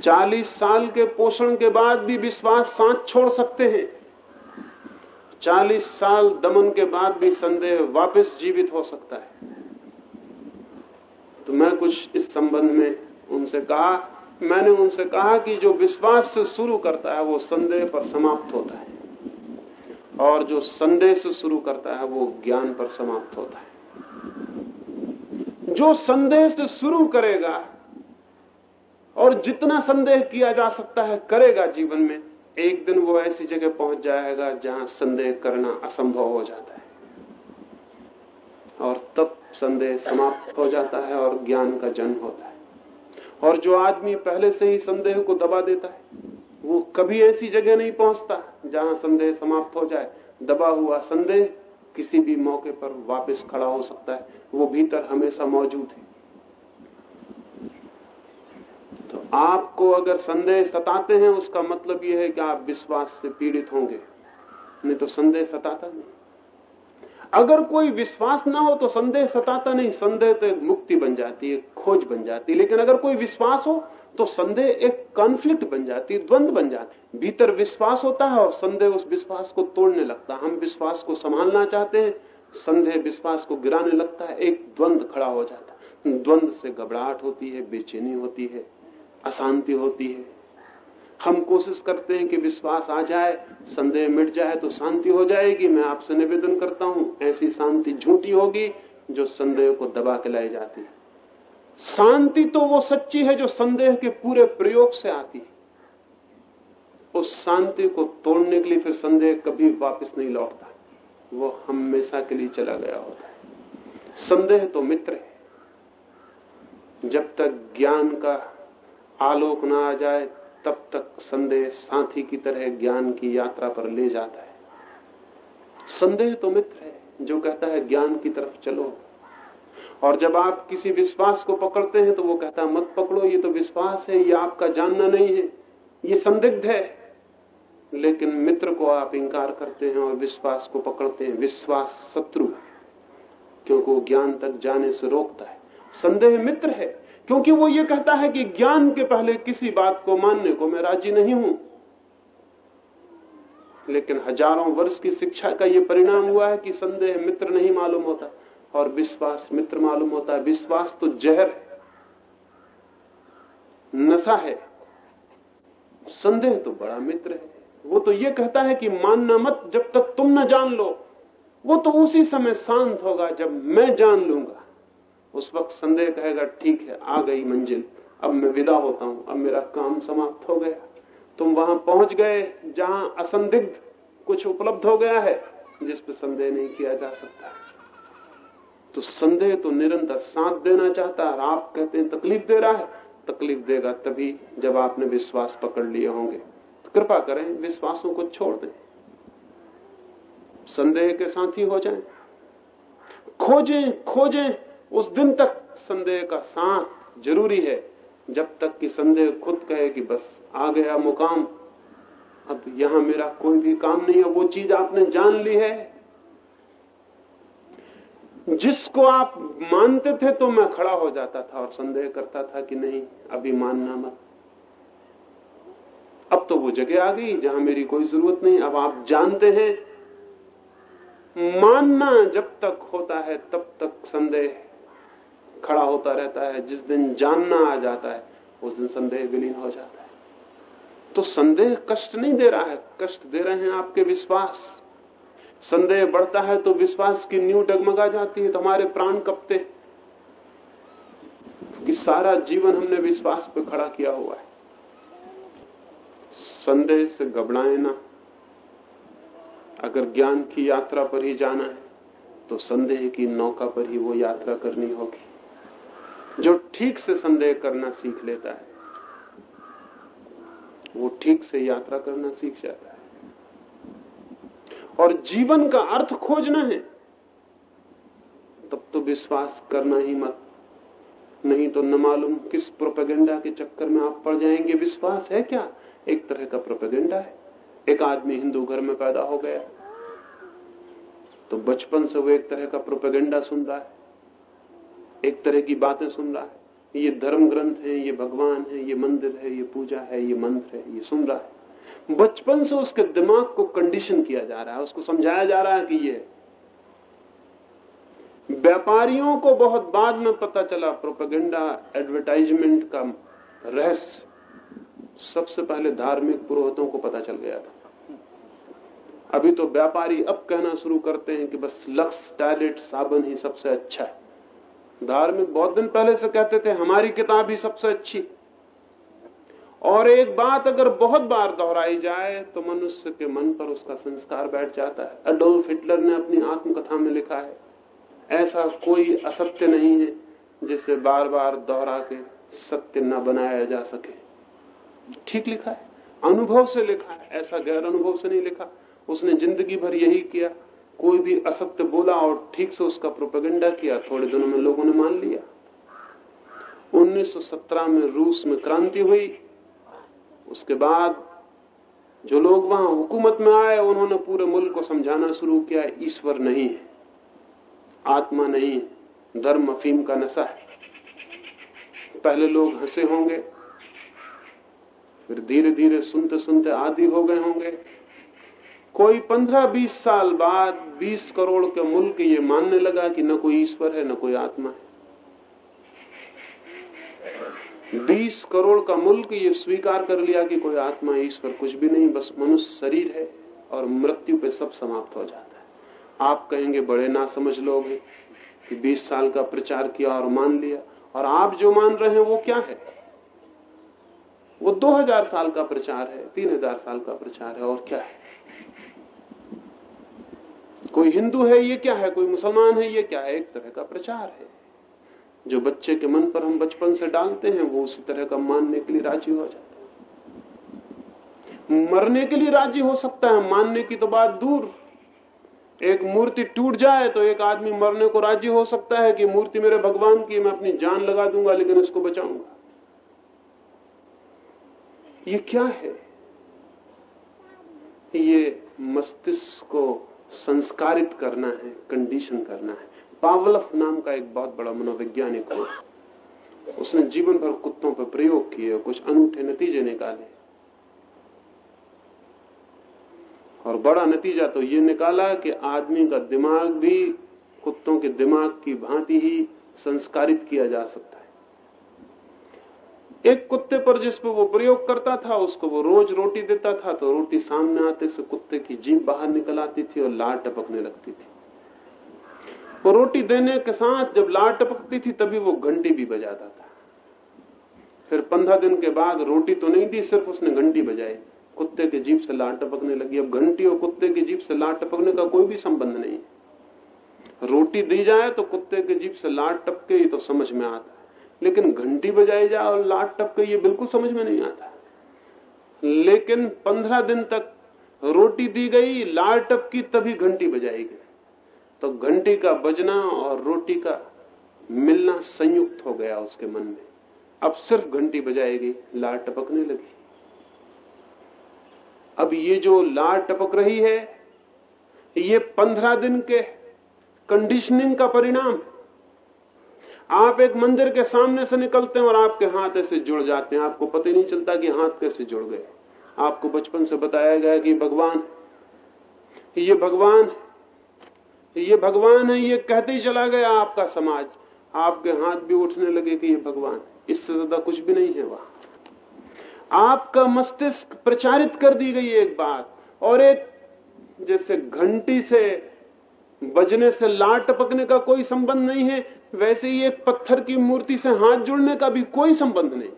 चालीस साल के पोषण के बाद भी विश्वास साथ छोड़ सकते हैं। चालीस साल दमन के बाद भी संदेह वापस जीवित हो सकता है। तो मैं कुछ इस संबंध में उनसे कहा मैंने उनसे कहा कि जो विश्वास से शुरू करता है, वो संदेह पर समाप्त होता है। और जो संदेह से शुरू करता है, वो ज्ञान पर समाप्त होता है। जो संदेह से शुरू करेगा, और जितना संदेह किया जा सकता है, करेगा जीवन में, एक दिन वो ऐसी जगह पहुँच जाएगा जहाँ संदेह करना असंभव हो जाता है। और तब संदेह समाप्त हो जाता है, और ज्ञान का जन्म होता है। और जो आदमी पहले से ही संदेह को दबा देता है, वो कभी ऐसी जगह नहीं पहुँचता जहाँ संदेह समाप्त हो जाए। दबा हुआ संदेह किसी भी मौके पर वापस खड़ा हो सकता है। वो भीतर हमेशा मौजूद है। तो आपको अगर संदेह सताते हैं, उसका मतलब यह है कि आप विश्वास से पीड़ित होंगे। नहीं तो संदेह सताता नहीं। अगर कोई विश्वास ना हो तो संदेह सताता नहीं, संदेह तो एक मुक्ति बन जाती है खोज बन जाती। है लेकिन अगर कोई विश्वास हो तो संदेह एक कॉन्फ्लिक्ट बन जाती, द्वंद बन जाती। भीतर विश्वास होता है और संदेह उस विश्वास को तोड़ने लगता है। हम विश्वास को संभालना चाहते हैं, संदेह विश्वास को गिराने लगता है, एक द्वंद खड़ा हो जाता है। द्वंद से घबराहट होती है, बेचैनी होती है, अशांति होती है। हम कोशिश करते हैं कि विश्वास आ जाए, संदेह मिट जाए तो शांति हो जाएगी। मैं आपसे निवेदन करता हूँ, ऐसी शांति झूठी होगी जो संदेह को दबा के लाई जाती है। शांति तो वो सच्ची है जो संदेह के पूरे प्रयोग से आती है। उस शांति को तोड़ने के लिए फिर संदेह कभी वापस नहीं लौटता। वो हमेशा के लिए चला गया होता है। संदेह तो मित्र है। जब तक ज्ञान का आलोक ना आ जाए तब तक संदेह साथी की तरह ज्ञान की यात्रा पर ले जाता है। संदेह तो मित्र है, जो कहता है, ज्ञान की तरफ़ चलो। और जब आप किसी विश्वास को पकड़ते हैं तो वो कहता है, मत पकड़ो, ये तो विश्वास है, ये आपका जानना नहीं है, ये संदिग्ध है। लेकिन मित्र को आप इंकार करते हैं और विश्वास को पकड़ते हैं। विश्वास शत्रु है, क्योंकि वो ज्ञान तक जाने से रोकता है। संदेह मित्र है क्योंकि वो ये कहता है कि ज्ञान के पहले किसी बात को मानने को मैं राज़ी नहीं हूँ। लेकिन हज़ारों वर्ष की शिक्षा का यह परिणाम हुआ है कि संदेह मित्र नहीं मालूम होता और विश्वास मित्र मालूम होता है। विश्वास तो जहर है, नशा है। संदेह तो बड़ा मित्र है। वो तो ये कहता है कि मानना मत, जब तक तुम न जान लो, वो तो उसी समय शांत होगा जब मैं जान लूँगा। उस वक्त संदेह कहेगा, ठीक है, आ गई मंजिल। अब मैं विदा होता हूँ। अब मेरा काम समाप्त हो गया। तुम वहाँ पहुँच गए जहाँ असंदिग्ध कुछ उपलब्ध हो गया है, जिस पर संदेह नहीं किया जा सकता। तो संदेह तो निरंतर साथ देना चाहता है आप कहते हैं, तकलीफ़ दे रहा है। तकलीफ़ देगा तभी जब आपने विश्वास पकड़ लिए होंगे। तो कृपा करें, विश्वासों को छोड़ दें। संदेह के साथ ही हो जाए। खोजें खोजें। उस दिन तक संदेह का साथ ज़रूरी है, जब तक कि संदेह खुद कहे कि बस आ गया मुकाम। अब यहाँ मेरा कोई भी काम नहीं है, वो चीज़ आपने जान ली है। जिसको आप मानते थे तो मैं खड़ा हो जाता था और संदेह करता था कि नहीं, अभी मानना मत। अब तो वो जगह आ गई जहाँ मेरी कोई ज़रूरत नहीं, अब आप जानते हैं। मानना जब तक होता है, तब तक संदेह खड़ा होता रहता है, जिस दिन जानना आ जाता है, उस दिन संदेह विलीन हो जाता है। तो संदेह कष्ट नहीं दे रहा है, कष्ट दे रहे हैं आपके विश्वास। संदेह बढ़ता है तो विश्वास की न्यू डगमगा जाती है तो हमारे प्राण कपते कि सारा जीवन हमने विश्वास पर खड़ा किया हुआ है। संदेह से घबराए ना। अगर ज्ञान की यात्रा पर ही जाना है तो संदेह की नौका पर ही वो यात्रा करनी होगी। जो ठीक से संदेह करना सीख लेता है, वो ठीक से यात्रा करना सीख जाता है। और जीवन का अर्थ खोजना है, तब तो विश्वास करना ही मत। नहीं तो न मालूम किस प्रोपेगेंडा के चक्कर में आप पड़ जाएँगे। विश्वास है क्या? एक तरह का प्रोपेगेंडा है। एक आदमी हिंदू घर में पैदा हो गया तो बचपन से वो एक तरह का प्रोपेगेंडा सुन रहा है। एक तरह की बातें सुन रहा है। ये धर्म ग्रंथ है, ये भगवान है, ये मंदिर है, ये पूजा है, ये मंत्र है, ये सुन रहा है। बचपन से उसके दिमाग को कंडीशन किया जा रहा है। उसको समझाया जा रहा है कि ये व्यापारियों को बहुत बाद में पता चला प्रोपेगेंडा एडवर्टाइजमेंट का रहस्य सबसे पहले धार्मिक पुरोहितों को पता चल गया था। अभी तो व्यापारी अब कहना शुरू करते हैं कि बस लक्स, टॉयलेट, साबन ही सबसे अच्छा है। धार्मिक बहुत दिन पहले से कहते थे, हमारी किताब ही सबसे अच्छी। और एक बात अगर बहुत बार दोहराई जाए तो मनुष्य के मन पर उसका संस्कार बैठ जाता है। अडोल्फ हिटलर ने अपनी आत्मकथा में लिखा है, ऐसा कोई असत्य नहीं है जिसे बार बार दोहरा के सत्य न बनाया जा सके। ठीक लिखा है? अनुभव से लिखा है, ऐसा गैर अनुभव से नहीं लिखा। उसने ज़िंदगी भर यही किया। कोई भी असत्य बोला और ठीक से उसका प्रोपेगेंडा किया, थोड़े दिनों में लोगों ने मान लिया। 1917 में रूस में क्रांति हुई। उसके बाद जो लोग वहाँ हुकूमत में आए, उन्होंने पूरे मुल्क को समझाना शुरू किया, ईश्वर नहीं है, आत्मा नहीं धर्म अफीम का नशा है। पहले लोग हंसे होंगे, फिर धीरे धीरे सुनते सुनते आदि हो गए होंगे। कोई पंद्रह बीस साल बाद बीस करोड़ के मुल्क ये मानने लगा कि न कोई ईश्वर है, न कोई आत्मा है। बीस करोड़ का मुल्क ये स्वीकार कर लिया कि कोई आत्मा है, ईश्वर कुछ भी नहीं, बस मनुष्य शरीर है और मृत्यु पे सब समाप्त हो जाता है। आप कहेंगे, बड़े ना समझ लोग हैं कि 20 साल का प्रचार किया और मान लिया। और आप जो मान रहे हैं वो क्या है? वो 2000 साल का प्रचार है 3000 साल का प्रचार है और क्या है? कोई हिंदू है, ये क्या है? कोई मुसलमान है, ये क्या है? एक तरह का प्रचार है। जो बच्चे के मन पर हम बचपन से डालते हैं, वो उसी तरह का मानने के लिए राज़ी हो जाता है। मरने के लिए राज़ी हो सकता है, मानने की तो बात दूर। एक मूर्ति टूट जाए तो एक आदमी मरने को राज़ी हो सकता है कि मूर्ति मेरे भगवान की, मैं अपनी जान लगा दूँगा, लेकिन इसको बचाऊँगा। ये क्या है? ये मस्तिष्क को संस्कारित करना है कंडीशन करना है। पावलफ नाम का एक बहुत बड़ा मनोवैज्ञानिक हो उसने जीवन भर कुत्तों पर प्रयोग किए कुछ अनूठे नतीजे निकाले। और बड़ा नतीजा तो ये निकाला कि आदमी का दिमाग भी कुत्तों के दिमाग की भांति ही संस्कारित किया जा सकता है। एक कुत्ते पर जिस पर वो प्रयोग करता था, उसको वो रोज रोटी देता था तो रोटी सामने आते से कुत्ते की जीभ बाहर निकल आती थी और लार टपकने लगती थी। वो रोटी देने के साथ जब लार टपकती थी, तभी वो घंटी भी बजाता था। फिर पंद्रह दिन के बाद रोटी तो नहीं दी, सिर्फ़ उसने घंटी बजाई। कुत्ते के जीप से लार टपकने लगी। अब घंटी और कुत्ते की जीप से लार टपकने का कोई भी संबंध नहीं। रोटी दी जाए तो कुत्ते के जीप से लार टपके ही तो समझ में आता है। लेकिन घंटी बजाई जाए और लाट टपके, ये बिल्कुल समझ में नहीं आता। लेकिन पंद्रह दिन तक रोटी दी गई, लाल टपकी, तभी घंटी बजाई गई। तो घंटी का बजना और रोटी का मिलना संयुक्त हो गया उसके मन में। अब सिर्फ़ घंटी बजाएगी लाल टपकने लगी। अब ये जो लाल टपक रही है, ये पंद्रह दिन के कंडीशनिंग का परिणाम आप एक मंदिर के सामने से निकलते हैं और आपके हाथ ऐसे जुड़ जाते हैं। आपको पता ही नहीं चलता कि हाथ कैसे जुड़ गए। आपको बचपन से बताया गया कि भगवान ये भगवान ये भगवान है। ये कहते ही चला गया आपका समाज। आपके हाथ भी उठने लगे कि ये भगवान इससे ज़्यादा कुछ भी नहीं है वहाँ। आपका मस्तिष्क प्रचारित कर दी गई एक बात। और एक जैसे घंटी से बजने से लाट टपकने का कोई संबंध नहीं है, वैसे ही एक पत्थर की मूर्ति से हाथ जुड़ने का भी कोई संबंध नहीं।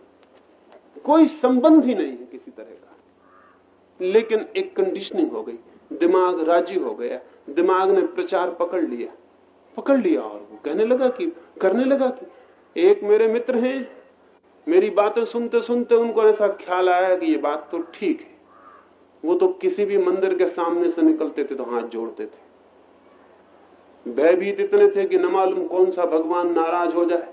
कोई संबंध ही नहीं है किसी तरह का। लेकिन एक कंडीशनिंग हो गई, दिमाग राज़ी हो गया, दिमाग ने प्रचार पकड़ लिया। पकड़ लिया और वो कहने लगा कि, करने लगा कि, एक मेरे मित्र हैं, मेरी बातें सुनते सुनते उनको ऐसा ख्याल आया कि ये बात तो ठीक है। वो तो किसी भी मंदिर के सामने से निकलते थे तो हाथ जोड़ते थे। भयभीत इतने थे कि न मालूम कौन सा भगवान नाराज़ हो जाए।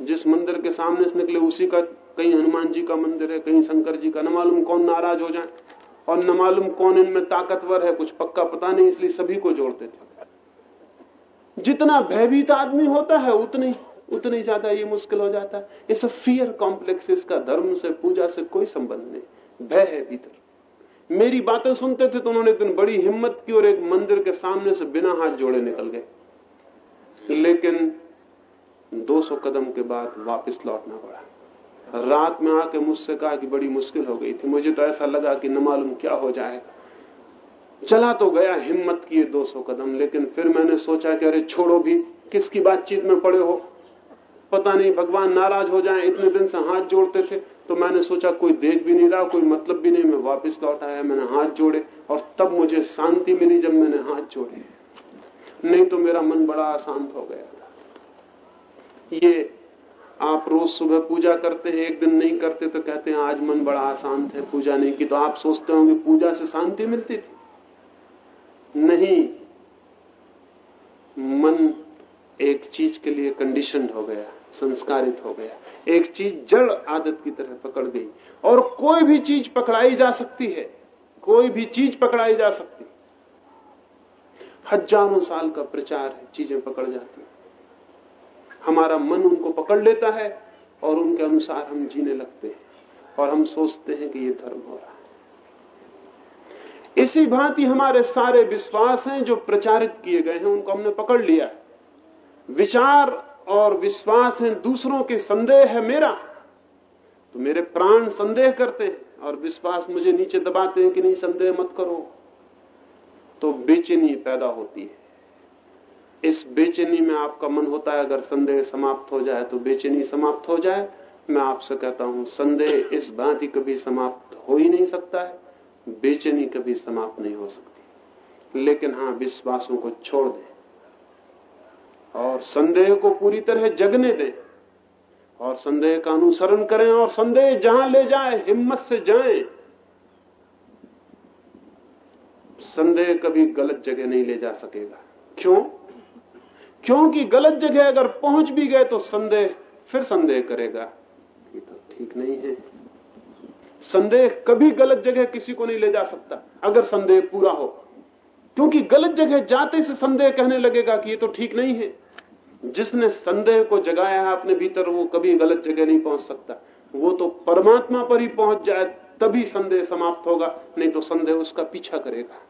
जिस मंदिर के सामने से निकले, उसी का कहीं हनुमान जी का मंदिर है, कहीं शंकर जी का। न मालूम कौन नाराज़ हो जाए और न मालूम कौन इनमें ताकतवर है, कुछ पक्का पता नहीं, इसलिए सभी को जोड़ते थे। जितना भयभीत आदमी होता है, उतनी उतनी ज़्यादा ये मुश्किल हो जाता है। ये सब फियर कॉम्प्लेक्स इसका धर्म से, पूजा से कोई संबंध नहीं। भय है भीतर। मेरी बातें सुनते थे तो उन्होंने दिन बड़ी हिम्मत की और एक मंदिर के सामने से बिना हाथ जोड़े निकल गए। लेकिन 200 कदम के बाद वापस लौटना पड़ा। रात में आके मुझसे कहा कि बड़ी मुश्किल हो गई थी। मुझे तो ऐसा लगा कि न मालूम क्या हो जाएगा। चला तो गया हिम्मत किए 200 कदम, लेकिन फिर मैंने सोचा कि अरे छोड़ो भी, किसकी बातचीत में पड़े हो? पता नहीं, भगवान नाराज़ हो जाए, इतने दिन से हाथ जोड़ते थे। तो मैंने सोचा कोई देख भी नहीं रहा, कोई मतलब भी नहीं, मैं वापस लौट आया, मैंने हाथ जोड़े और तब मुझे शांति मिली जब मैंने हाथ जोड़े। नहीं तो मेरा मन बड़ा अशांत हो गया था। ये आप रोज सुबह पूजा करते हैं, एक दिन नहीं करते तो कहते हैं, आज मन बड़ा अशांत है पूजा नहीं की। तो आप सोचते होंगे, पूजा से शांति मिलती थी। नहीं, मन एक चीज़ के लिए कंडीशन हो गया। संस्कारित हो गया। एक चीज़ जड़ आदत की तरह पकड़ गई और कोई भी चीज़ पकड़ाई जा सकती है। कोई भी चीज़ पकड़ाई जा सकती है। हज़ारों साल का प्रचार है, चीज़ें पकड़ जाती हमारा मन उनको पकड़ लेता है और उनके अनुसार हम जीने लगते हैं और हम सोचते हैं कि ये धर्म हो रहा है। इसी भांति हमारे सारे विश्वास हैं जो प्रचारित किए गए हैं, उनको हमने पकड़ लिया विचार और विश्वास है, दूसरों के संदेह है मेरा। तो मेरे प्राण संदेह करते हैं और विश्वास मुझे नीचे दबाते हैं कि नहीं, संदेह मत करो। तो बेचैनी पैदा होती है। इस बेचैनी में आपका मन होता है, अगर संदेह समाप्त हो जाए तो बेचैनी समाप्त हो जाए। मैं आपसे कहता हूँ, संदेह इस भांति कभी समाप्त हो ही नहीं सकता है, बेचैनी कभी समाप्त नहीं हो सकती। लेकिन हाँ, विश्वासों को छोड़ दें। और संदेह को पूरी तरह जगने दें। और संदेह का अनुसरण करें और संदेह जहाँ ले जाए, हिम्मत से जाएँ। संदेह कभी गलत जगह नहीं ले जा सकेगा। क्यों? क्योंकि गलत जगह अगर पहुँच भी गए तो संदेह फिर संदेह करेगा। ये तो ठीक नहीं है। संदेह कभी गलत जगह किसी को नहीं ले जा सकता, अगर संदेह पूरा हो। क्योंकि गलत जगह जाते से संदेह कहने लगेगा कि ये तो ठीक नहीं है। जिसने संदेह को जगाया है, अपने भीतर वो कभी गलत जगह नहीं पहुँच सकता। वो तो परमात्मा पर ही पहुँच जाए, तभी संदेह समाप्त होगा, नहीं तो संदेह उसका पीछा करेगा।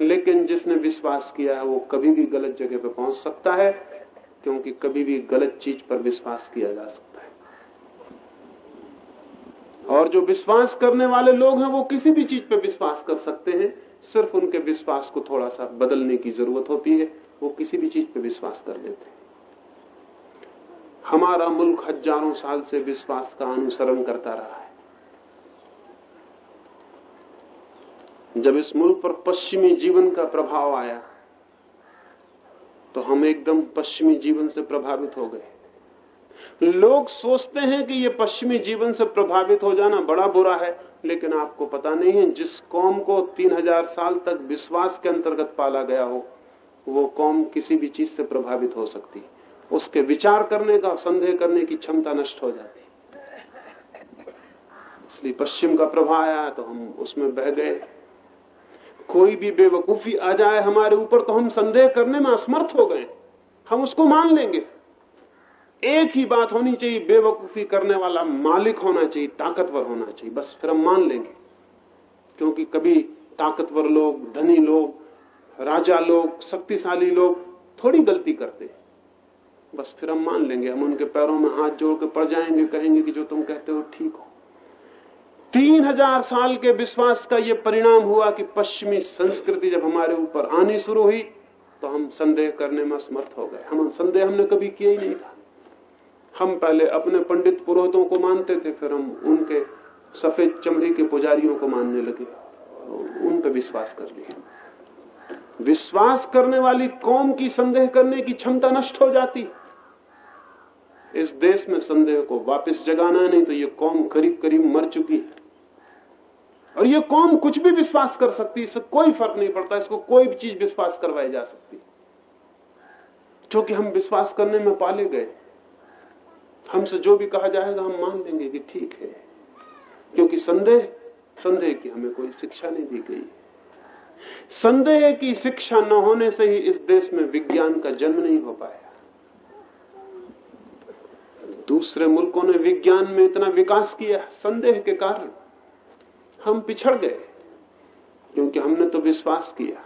लेकिन जिसने विश्वास किया है, वो कभी भी गलत जगह पर पहुँच सकता है, क्योंकि कभी भी गलत चीज़ पर विश्वास किया जा सकता है। और जो विश्वास करने वाले लोग हैं, वो किसी भी चीज़ पर विश्वास कर सकते हैं, सिर्फ़ उनके विश्वास को थोड़ा सा बदलने की ज़रूरत होती है। वो किसी भी चीज़ पर विश्वास कर लेते हैं। हमारा मुल्क हज़ारों साल से विश्वास का अनुसरण करता रहा है। जब इस मुल्क पर पश्चिमी जीवन का प्रभाव आया तो हम एकदम पश्चिमी जीवन से प्रभावित हो गए। लोग सोचते हैं कि ये पश्चिमी जीवन से प्रभावित हो जाना बड़ा बुरा है, लेकिन आपको पता नहीं है, जिस कौम को तीन हज़ार साल तक विश्वास के अंतर्गत पाला गया हो वो कौम किसी भी चीज़ से प्रभावित हो सकती उसके विचार करने का, संदेह करने की क्षमता नष्ट हो जाती इसलिए पश्चिम का प्रभाव आया तो हम उसमें बह गए। कोई भी बेवकूफ़ी आ जाए हमारे ऊपर तो हम संदेह करने में असमर्थ हो गए। हम उसको मान लेंगे। एक ही बात होनी चाहिए, बेवकूफ़ी करने वाला मालिक होना चाहिए, ताकतवर होना चाहिए, बस फिर हम मान लेंगे। क्योंकि कभी ताकतवर लोग, धनी लोग राजा लोग, शक्तिशाली लोग थोड़ी गलती करते बस फिर हम मान लेंगे, हम उनके पैरों में हाथ जोड़ के पड़ जाएँगे, कहेंगे कि जो तुम कहते हो ठीक हो। तीन हज़ार साल के विश्वास का यह परिणाम हुआ कि पश्चिमी संस्कृति जब हमारे ऊपर आनी शुरू हुई तो हम संदेह करने में असमर्थ हो गए। हम संदेह हमने कभी किया ही नहीं था। हम पहले अपने पंडित पुरोहितों को मानते थे, फिर हम उनके सफ़ेद चमड़ी के पुजारियों को मानने लगे उन पर विश्वास कर लिया विश्वास करने वाली कौम की संदेह करने की क्षमता नष्ट हो जाती। इस देश में संदेह को वापस जगाना नहीं तो ये कौम करीब करीब मर चुकी है। और ये कौम कुछ भी विश्वास कर सकती इससे कोई फ़र्क नहीं पड़ता, इसको कोई भी चीज़ विश्वास करवाई जा सकती। क्योंकि हम विश्वास करने में पाले गए। हमसे जो भी कहा जाएगा, हम मान लेंगे कि ठीक है। क्योंकि संदेह संदेह की हमें कोई शिक्षा नहीं दी गई संदेह की शिक्षा न होने से ही इस देश में विज्ञान का जन्म नहीं हो पाया। दूसरे मुल्कों ने विज्ञान में इतना विकास किया, संदेह के कारण हम पिछड़ गए, क्योंकि हमने तो विश्वास किया।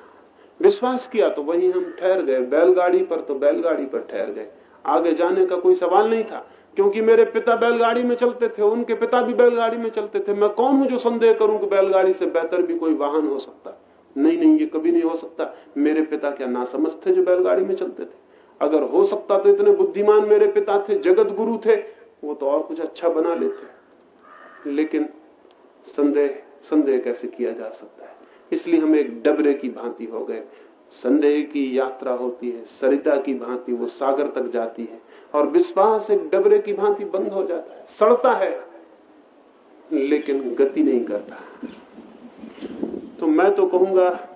विश्वास किया तो वहीं हम ठहर गए, बैलगाड़ी पर तो बैलगाड़ी पर ठहर गए। आगे जाने का कोई सवाल नहीं था, क्योंकि मेरे पिता बैलगाड़ी में चलते थे, उनके पिता भी बैलगाड़ी में चलते थे। मैं कौन हूँ जो संदेह करूँ कि बैलगाड़ी से बेहतर भी कोई वाहन हो सकता? नहीं नहीं, ये कभी नहीं हो सकता। मेरे पिता क्या ना समझ थे जो बैलगाड़ी में चलते थे? अगर हो सकता तो इतने बुद्धिमान मेरे पिता थे जगत गुरु थे, वो तो और कुछ अच्छा बना लेते। लेकिन संदेह संदेह कैसे किया जा सकता है? इसलिए हम एक डबरे की भांति हो गए। संदेह की यात्रा होती है, सरिता की भांति, वो सागर तक जाती है। और विश्वास एक डबरे की भांति बंद हो जाता है, सड़ता है, लेकिन गति नहीं करता। मैं तो कहूँगा,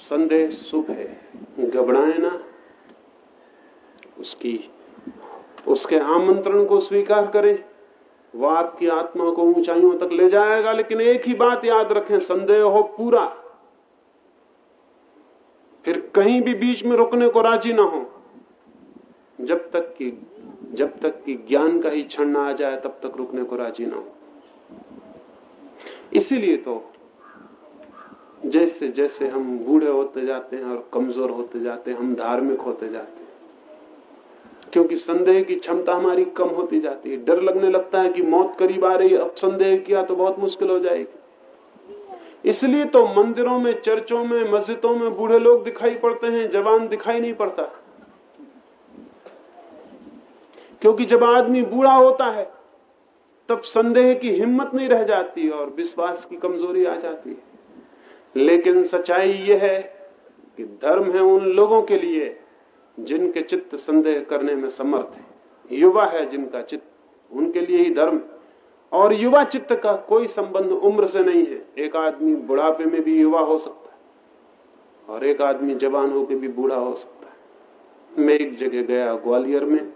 संदेह शुभ है। घबराए ना। उसकी, उसके आमंत्रण को स्वीकार करें। वह आपकी आत्मा को ऊंचाइयों तक ले जाएगा, लेकिन एक ही बात याद रखें, संदेह हो पूरा। फिर कहीं भी बीच में रुकने को राज़ी ना हो। जब तक कि, जब तक कि ज्ञान का ही क्षण ना आ जाए, तब तक रुकने को राज़ी ना हो। इसीलिए तो जैसे जैसे हम बूढ़े होते जाते हैं और कमज़ोर होते जाते हैं, हम धार्मिक होते जाते हैं। क्योंकि संदेह की क्षमता हमारी कम होती जाती है। डर लगने लगता है कि मौत करीब आ रही है, अब संदेह किया तो बहुत मुश्किल हो जाएगी। इसलिए तो मंदिरों में, चर्चों में, मस्जिदों में बूढ़े लोग दिखाई पड़ते हैं, जवान दिखाई नहीं पड़ता। क्योंकि जब आदमी बूढ़ा होता है, तब संदेह की हिम्मत नहीं रह जाती और विश्वास की कमज़ोरी आ जाती है। लेकिन सच्चाई यह है कि धर्म है उन लोगों के लिए जिनके चित्त संदेह करने में समर्थ है। युवा है जिनका चित्त उनके लिए ही धर्म और युवा चित्त का कोई संबंध उम्र से नहीं है। एक आदमी बुढ़ापे में भी युवा हो सकता है और एक आदमी जवान होकर भी बूढ़ा हो सकता है। मैं एक जगह गया ग्वालियर में।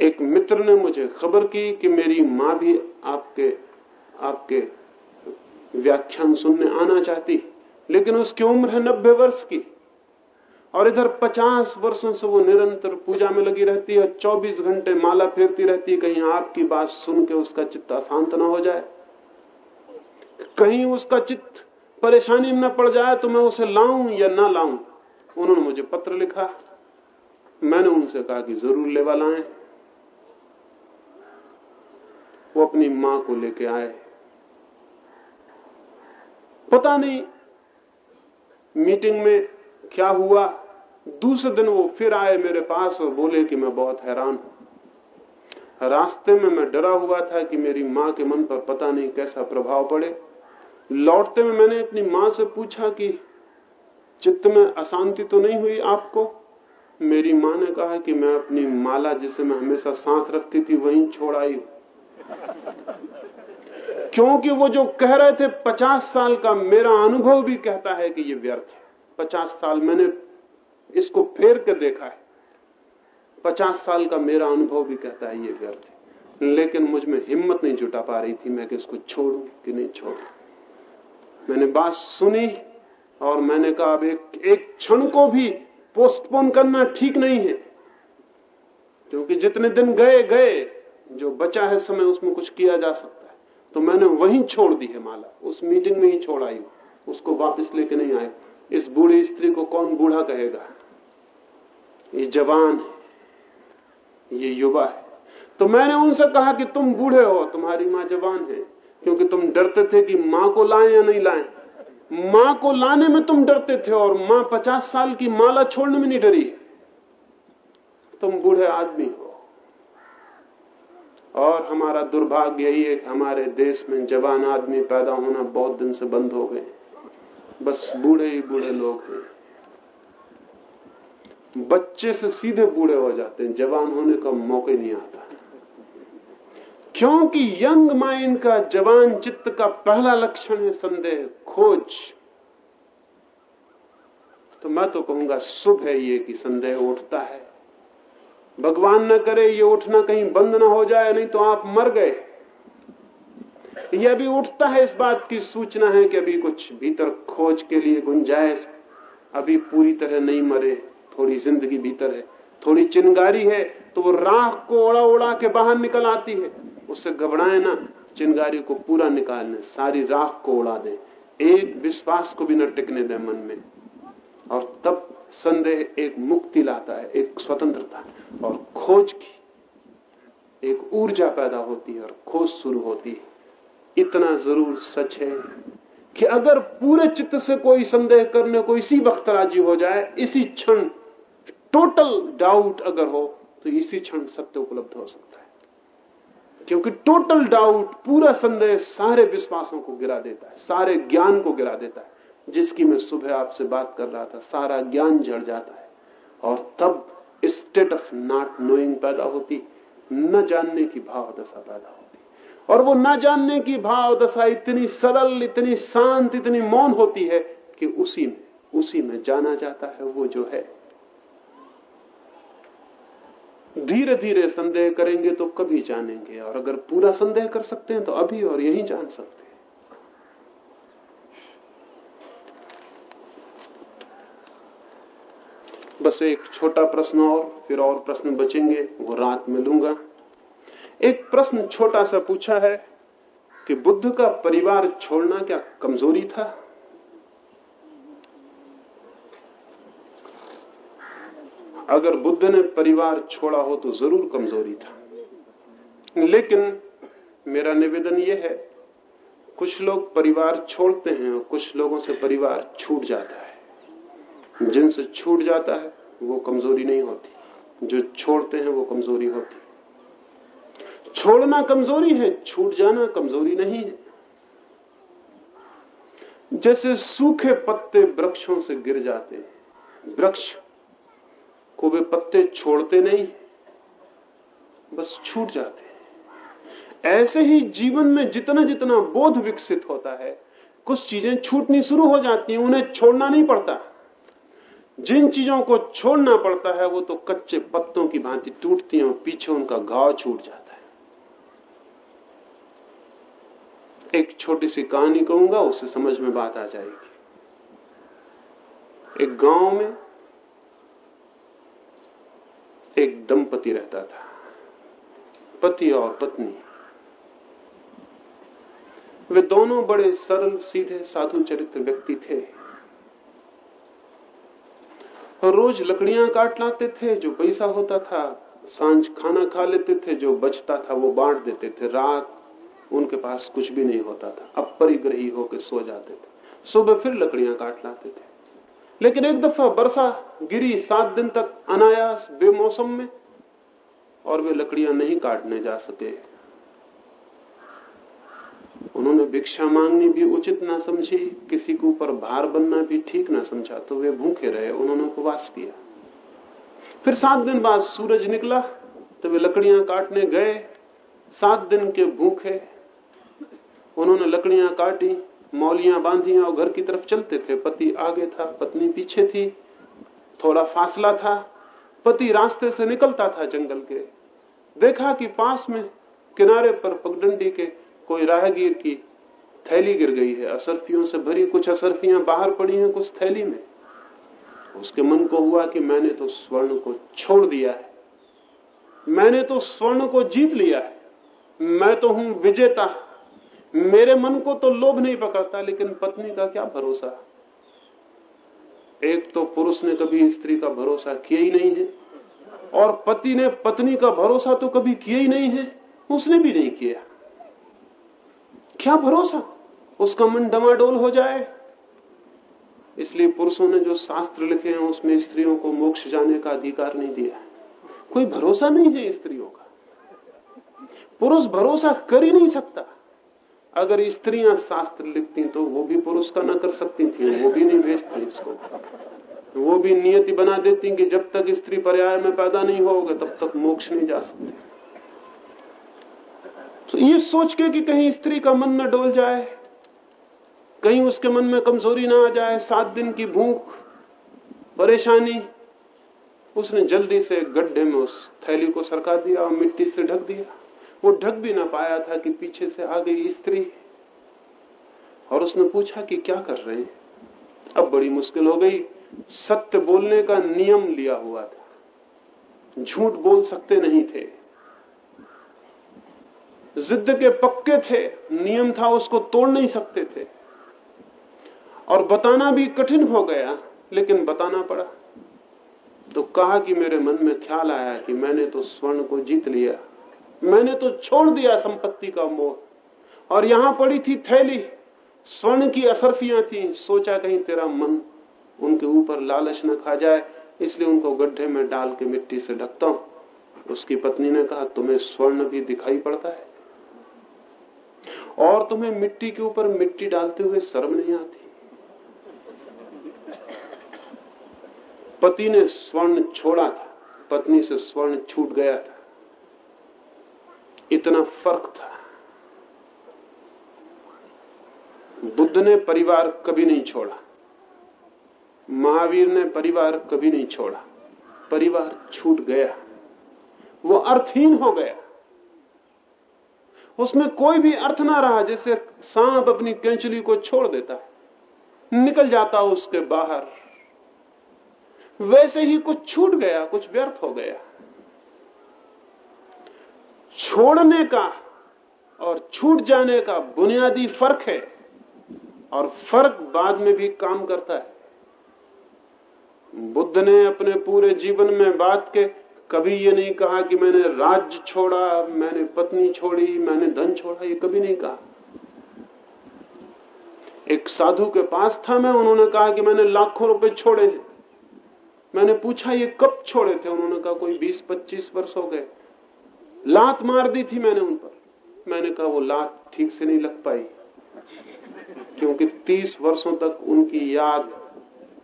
एक मित्र ने मुझे खबर की कि मेरी माँ भी आपके आपके व्याख्यान सुनने आना चाहती, लेकिन उसकी उम्र है नब्बे वर्ष की। और इधर पचास वर्षों से वो निरंतर पूजा में लगी रहती है, चौबीस घंटे माला फेरती रहती है, कहीं आपकी बात सुन के उसका चित्त अशांत ना हो जाए। कहीं उसका चित्त परेशानी में न पड़ जाए तो मैं उसे लाऊं या ना लाऊं, उन्होंने मुझे पत्र लिखा। मैंने उनसे कहा कि ज़रूर लेवा लाएँ। वो अपनी माँ को लेके आए। पता नहीं मीटिंग में क्या हुआ। दूसरे दिन वो फिर आए मेरे पास और बोले कि मैं बहुत हैरान हूँ। रास्ते में मैं डरा हुआ था कि मेरी माँ के मन पर पता नहीं कैसा प्रभाव पड़े। लौटते में मैंने अपनी माँ से पूछा कि चित्त में अशांति तो नहीं हुई आपको? मेरी माँ ने कहा कि मैं अपनी माला जिसे मैं हमेशा साथ रखती थी वहीं छोड़ आई क्योंकि वो जो कह रहे थे पचास साल का मेरा अनुभव भी कहता है कि ये व्यर्थ है। पचास साल मैंने इसको फेर कर देखा है। पचास साल का मेरा अनुभव भी कहता है ये व्यर्थ है। लेकिन मुझमें हिम्मत नहीं जुटा पा रही थी मैं कि इसको छोड़ू कि नहीं छोड़ू। मैंने बात सुनी और मैंने कहा, अब एक एक क्षण को भी पोस्टपोन करना ठीक नहीं है। क्योंकि जितने दिन गए गए, जो बचा है समय उसमें कुछ किया जा सकता तो मैंने वहीं छोड़ दी है माला। उस मीटिंग में ही छोड़ आई उसको वापस लेके नहीं आए इस बूढ़ी स्त्री को कौन बूढ़ा कहेगा? ये जवान है। ये युवा है। तो मैंने उनसे कहा कि तुम बूढ़े हो, तुम्हारी माँ जवान है, क्योंकि तुम डरते थे कि माँ को लाए या नहीं लाए। माँ को लाने में तुम डरते थे और माँ पचास साल की माला छोड़ने में नहीं डरी। तुम बूढ़े आदमी हो। और हमारा दुर्भाग्य यही है कि हमारे देश में जवान आदमी पैदा होना बहुत दिन से बंद हो गए। बस बूढ़े ही बूढ़े लोग हैं। बच्चे से सीधे बूढ़े हो जाते हैं। जवान होने का मौके नहीं आता। क्योंकि यंग माइंड का, जवान चित्त का पहला लक्षण है संदेह, खोज। तो मैं तो कहूँगा, शुभ है ये कि संदेह उठता है। भगवान न करे, ये उठना कहीं, बंद ना हो जाए, नहीं तो आप मर गए। यह भी उठता है इस बात की सूचना है कि अभी कुछ भीतर खोज के लिए गुंजाइश। अभी पूरी तरह नहीं मरे, थोड़ी ज़िंदगी भीतर है। थोड़ी चिंगारी है तो वो राख को उड़ा उड़ा के बाहर निकल आती है। उससे घबराए ना, चिंगारी को पूरा निकालने, सारी राख को उड़ा दें। एक विश्वास को भी न टिकने दें मन में। और तब संदेह एक मुक्ति लाता है, एक स्वतंत्रता और खोज की एक ऊर्जा पैदा होती है और खोज शुरू होती है। इतना ज़रूर सच है कि अगर पूरे चित्त से कोई संदेह करने को इसी वक्त राज़ी हो जाए, इसी क्षण टोटल डाउट अगर हो तो इसी क्षण सत्य उपलब्ध हो सकता है। क्योंकि टोटल डाउट पूरा संदेह सारे विश्वासों को गिरा देता है, सारे ज्ञान को गिरा देता है। जिसकी मैं सुबह आपसे बात कर रहा था, सारा ज्ञान झड़ जाता है। और तब स्टेट ऑफ़ नॉट नोइंग पैदा होती, न जानने की भाव दशा पैदा होती। और वो न जानने की भाव दशा इतनी सरल इतनी शांत, इतनी मौन होती है कि उसी में उसी में जाना जाता है वो जो है। धीरे धीरे संदेह करेंगे तो कभी जानेंगे, और अगर पूरा संदेह कर सकते हैं तो अभी और यही जान सकते हैं। बस एक छोटा प्रश्न और, फिर और प्रश्न बचेंगे, वो रात में लूँगा। एक प्रश्न छोटा सा पूछा है कि बुद्ध का परिवार छोड़ना क्या कमज़ोरी था? अगर बुद्ध ने परिवार छोड़ा हो तो ज़रूर कमज़ोरी था। लेकिन मेरा निवेदन यह है, कुछ लोग परिवार छोड़ते हैं और कुछ लोगों से परिवार छूट जाता है। जिनसे छूट जाता है, वो कमज़ोरी नहीं होती। जो छोड़ते हैं, वो कमज़ोरी होती छोड़ना कमज़ोरी है, छूट जाना कमज़ोरी नहीं है। जैसे सूखे पत्ते वृक्षों से गिर जाते हैं, वृक्ष को वे पत्ते छोड़ते नहीं बस छूट जाते हैं। ऐसे ही जीवन में जितना जितना बोध विकसित होता है, कुछ चीज़ें छूटनी शुरू हो जाती हैं, उन्हें छोड़ना नहीं पड़ता। जिन चीज़ों को छोड़ना पड़ता है, वो तो कच्चे पत्तों की भांति टूटती हैं और पीछे उनका घाव छूट जाता है। एक छोटी सी कहानी कहूँगा, उससे समझ में बात आ जाएगी। एक गाँव में एक दंपति रहता था, पति और पत्नी। वे दोनों बड़े सरल, सीधे, साधु चरित्र व्यक्ति थे। रोज लकड़ियाँ काट लाते थे, जो पैसा होता था, साँझ खाना खा लेते थे, जो बचता था, वो बांट देते थे। रात उनके पास कुछ भी नहीं होता था। अब परिग्रही होकर सो जाते थे। सुबह फिर लकड़ियाँ काट लाते थे। लेकिन एक दफ़ा बरसा गिरी सात दिन तक अनायास बेमौसम में, और वे लकड़ियाँ नहीं काटने जा सके। उन्होंने भिक्षा मांगनी भी उचित ना समझी, किसी के ऊपर भार बनना भी ठीक ना समझा तो वे भूखे रहे, उन्होंने उपवास किया। फिर सात दिन बाद सूरज निकला तो वे लकड़ियाँ काटने गए। सात दिन के भूखे, उन्होंने लकड़ियाँ काटी, मौलियाँ बांधी और घर की तरफ़ चलते थे। पति आगे था, पत्नी पीछे थी, थोड़ा फासला था। पति रास्ते से निकलता था जंगल के। देखा कि पास में किनारे पर पगडंडी के कोई राहगीर की थैली गिर गई है, असरफियों से भरी कुछ असरफियाँ बाहर पड़ी हैं कुछ थैली में। उसके मन को हुआ कि मैंने तो स्वर्ण को छोड़ दिया है। मैंने तो स्वर्ण को जीत लिया है। मैं तो हूँ विजेता। मेरे मन को तो लोभ नहीं पकड़ता, लेकिन पत्नी का क्या भरोसा? एक तो पुरुष ने कभी स्त्री का भरोसा किया ही नहीं है, और पति ने पत्नी का भरोसा तो कभी किया ही नहीं है, उसने भी नहीं किया। क्या भरोसा? उसका मन डमाडोल हो जाए। इसलिए पुरुषों ने जो शास्त्र लिखे हैं, उसमें स्त्रियों को मोक्ष जाने का अधिकार नहीं दिया कोई भरोसा नहीं है स्त्रियों का। पुरुष भरोसा कर ही नहीं सकता। अगर स्त्रियाँ शास्त्र लिखती तो वो भी पुरुष का ना कर सकती थी, वो भी नहीं भेजती उसको वो भी नियति बना देती कि जब तक स्त्री पर्याय में पैदा नहीं होगा, तब तक मोक्ष नहीं जा सकते। तो ये सोच के कि कहीं स्त्री का मन न डोल जाए, कहीं उसके मन में कमज़ोरी ना आ जाए, सात दिन की भूख, परेशानी, उसने जल्दी से गड्ढे में उस थैली को सरका दिया और मिट्टी से ढक दिया। वो ढक भी ना पाया था कि पीछे से आ गई स्त्री। और उसने पूछा कि क्या कर रहे हैं? अब बड़ी मुश्किल हो गई। सत्य बोलने का नियम लिया हुआ था। झूठ बोल सकते नहीं थे। जिद के पक्के थे, नियम था, उसको तोड़ नहीं सकते थे। और बताना भी कठिन हो गया, लेकिन बताना पड़ा। तो कहा कि मेरे मन में ख्याल आया कि मैंने तो स्वर्ण को जीत लिया। मैंने तो छोड़ दिया संपत्ति का मोह। और यहाँ पड़ी थी थैली। स्वर्ण की असरफियाँ थी। सोचा कहीं तेरा मन उनके ऊपर लालच न खा जाए, इसलिए उनको गड्ढे में डाल के मिट्टी से ढकता हूँ। उसकी पत्नी ने कहा, तुम्हें स्वर्ण भी दिखाई पड़ता है। और तुम्हें मिट्टी के ऊपर मिट्टी डालते हुए शर्म नहीं आती? पति ने स्वर्ण छोड़ा था, पत्नी से स्वर्ण छूट गया था। इतना फ़र्क था। बुद्ध ने परिवार कभी नहीं छोड़ा। महावीर ने परिवार कभी नहीं छोड़ा। परिवार छूट गया। वो अर्थहीन हो गया। उसमें कोई भी अर्थ ना रहा जैसे सांप अपनी कैंचली को छोड़ देता है। निकल जाता उसके बाहर। वैसे ही कुछ छूट गया, कुछ व्यर्थ हो गया। छोड़ने का और छूट जाने का बुनियादी फ़र्क है और फ़र्क बाद में भी काम करता है। बुद्ध ने अपने पूरे जीवन में बात के कभी ये नहीं कहा कि मैंने राज्य छोड़ा, मैंने पत्नी छोड़ी, मैंने धन छोड़ा, ये कभी नहीं कहा। एक साधु के पास था मैं, उन्होंने कहा कि मैंने लाखों रुपए छोड़े हैं। मैंने पूछा, ये कब छोड़े थे? उन्होंने कहा, कोई 20-25 वर्ष हो गए। लात मार दी थी मैंने उन पर। मैंने कहा, वो लात ठीक से नहीं लग पाई, क्योंकि 30 वर्षों तक उनकी याद,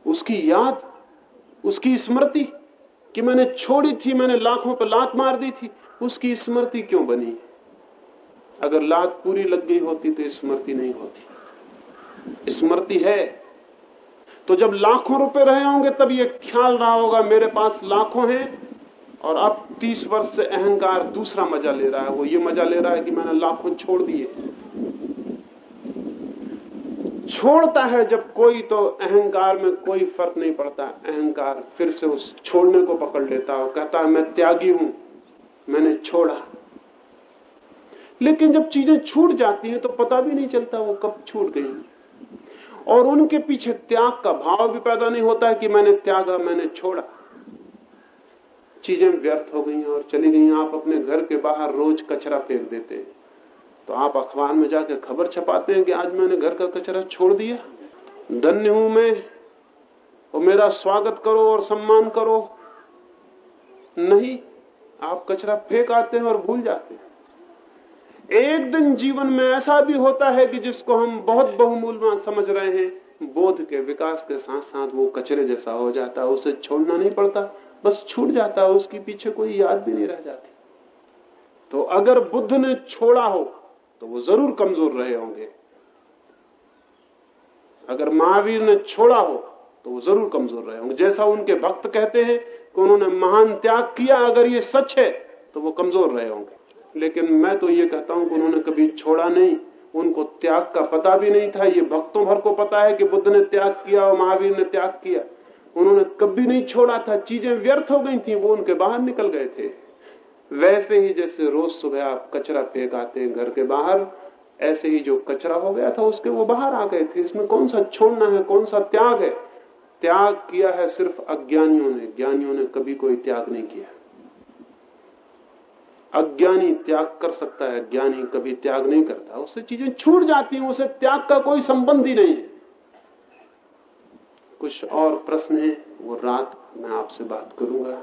उसकी याद, उसकी स्मृति कि मैंने छोड़ी थी, मैंने लाखों पर लात मार दी थी, उसकी स्मृति क्यों बनी? अगर लात पूरी लग गई होती तो स्मृति नहीं होती। स्मृति है। तो जब लाखों रुपए रहे होंगे, तब ये ख्याल रहा होगा, मेरे पास लाखों हैं, और अब तीस वर्ष से अहंकार दूसरा मज़ा ले रहा है। वो ये मज़ा ले रहा है कि मैंने लाखों छोड़ दिए। छोड़ता है जब कोई तो अहंकार में कोई फ़र्क नहीं पड़ता। अहंकार फिर से उस छोड़ने को पकड़ लेता और कहता है, मैं त्यागी हूँ, मैंने छोड़ा। लेकिन जब चीज़ें छूट जाती हैं तो पता भी नहीं चलता वो कब छूट गई और उनके पीछे त्याग का भाव भी पैदा नहीं होता है कि मैंने त्यागा, मैंने छोड़ा। चीज़ें व्यर्थ हो गई और चली गई आप अपने घर के बाहर रोज कचरा फेंक देते हैं। तो आप अखबार में जाकर खबर छपाते हैं कि आज मैंने घर का कचरा छोड़ दिया। धन्य हूँ मैं। और मेरा स्वागत करो और सम्मान करो। नहीं, आप कचरा फेंक आते हैं और भूल जाते हैं। एक दिन जीवन में ऐसा भी होता है कि जिसको हम बहुत बहुमूल्यवान समझ रहे हैं, बोध के विकास के साथ साथ वो कचरे जैसा हो जाता है उसे छोड़ना नहीं पड़ता, बस छूट जाता है उसके पीछे कोई याद भी नहीं रह जाती। तो अगर बुद्ध ने छोड़ा हो तो वो ज़रूर कमज़ोर रहे होंगे। अगर महावीर ने छोड़ा हो तो वो ज़रूर कमज़ोर रहे होंगे। जैसा उनके भक्त कहते हैं कि उन्होंने महान त्याग किया, अगर ये सच है तो वो कमज़ोर रहे होंगे। लेकिन मैं तो ये कहता हूँ कि उन्होंने कभी छोड़ा नहीं। उनको त्याग का पता भी नहीं था। ये भक्तों भर को पता है कि बुद्ध ने त्याग किया और महावीर ने त्याग किया। उन्होंने कभी नहीं छोड़ा था। चीज़ें व्यर्थ हो गई थी। वो उनके बाहर निकल गए थे। वैसे ही जैसे रोज सुबह आप कचरा फेंक आते हैं घर के बाहर, ऐसे ही जो कचरा हो गया था उसके वो बाहर आ गए थे। इसमें कौन सा छोड़ना है, कौन सा त्याग है? त्याग किया है सिर्फ़ अज्ञानियों ने। ज्ञानियों ने कभी कोई त्याग नहीं किया। अज्ञानी त्याग कर सकता है, ज्ञानी कभी त्याग नहीं करता। उससे चीज़ें छूट जाती हैं, उसे त्याग का कोई संबंध ही नहीं है। कुछ और प्रश्न है? वो रात मैं आपसे बात करूँगा।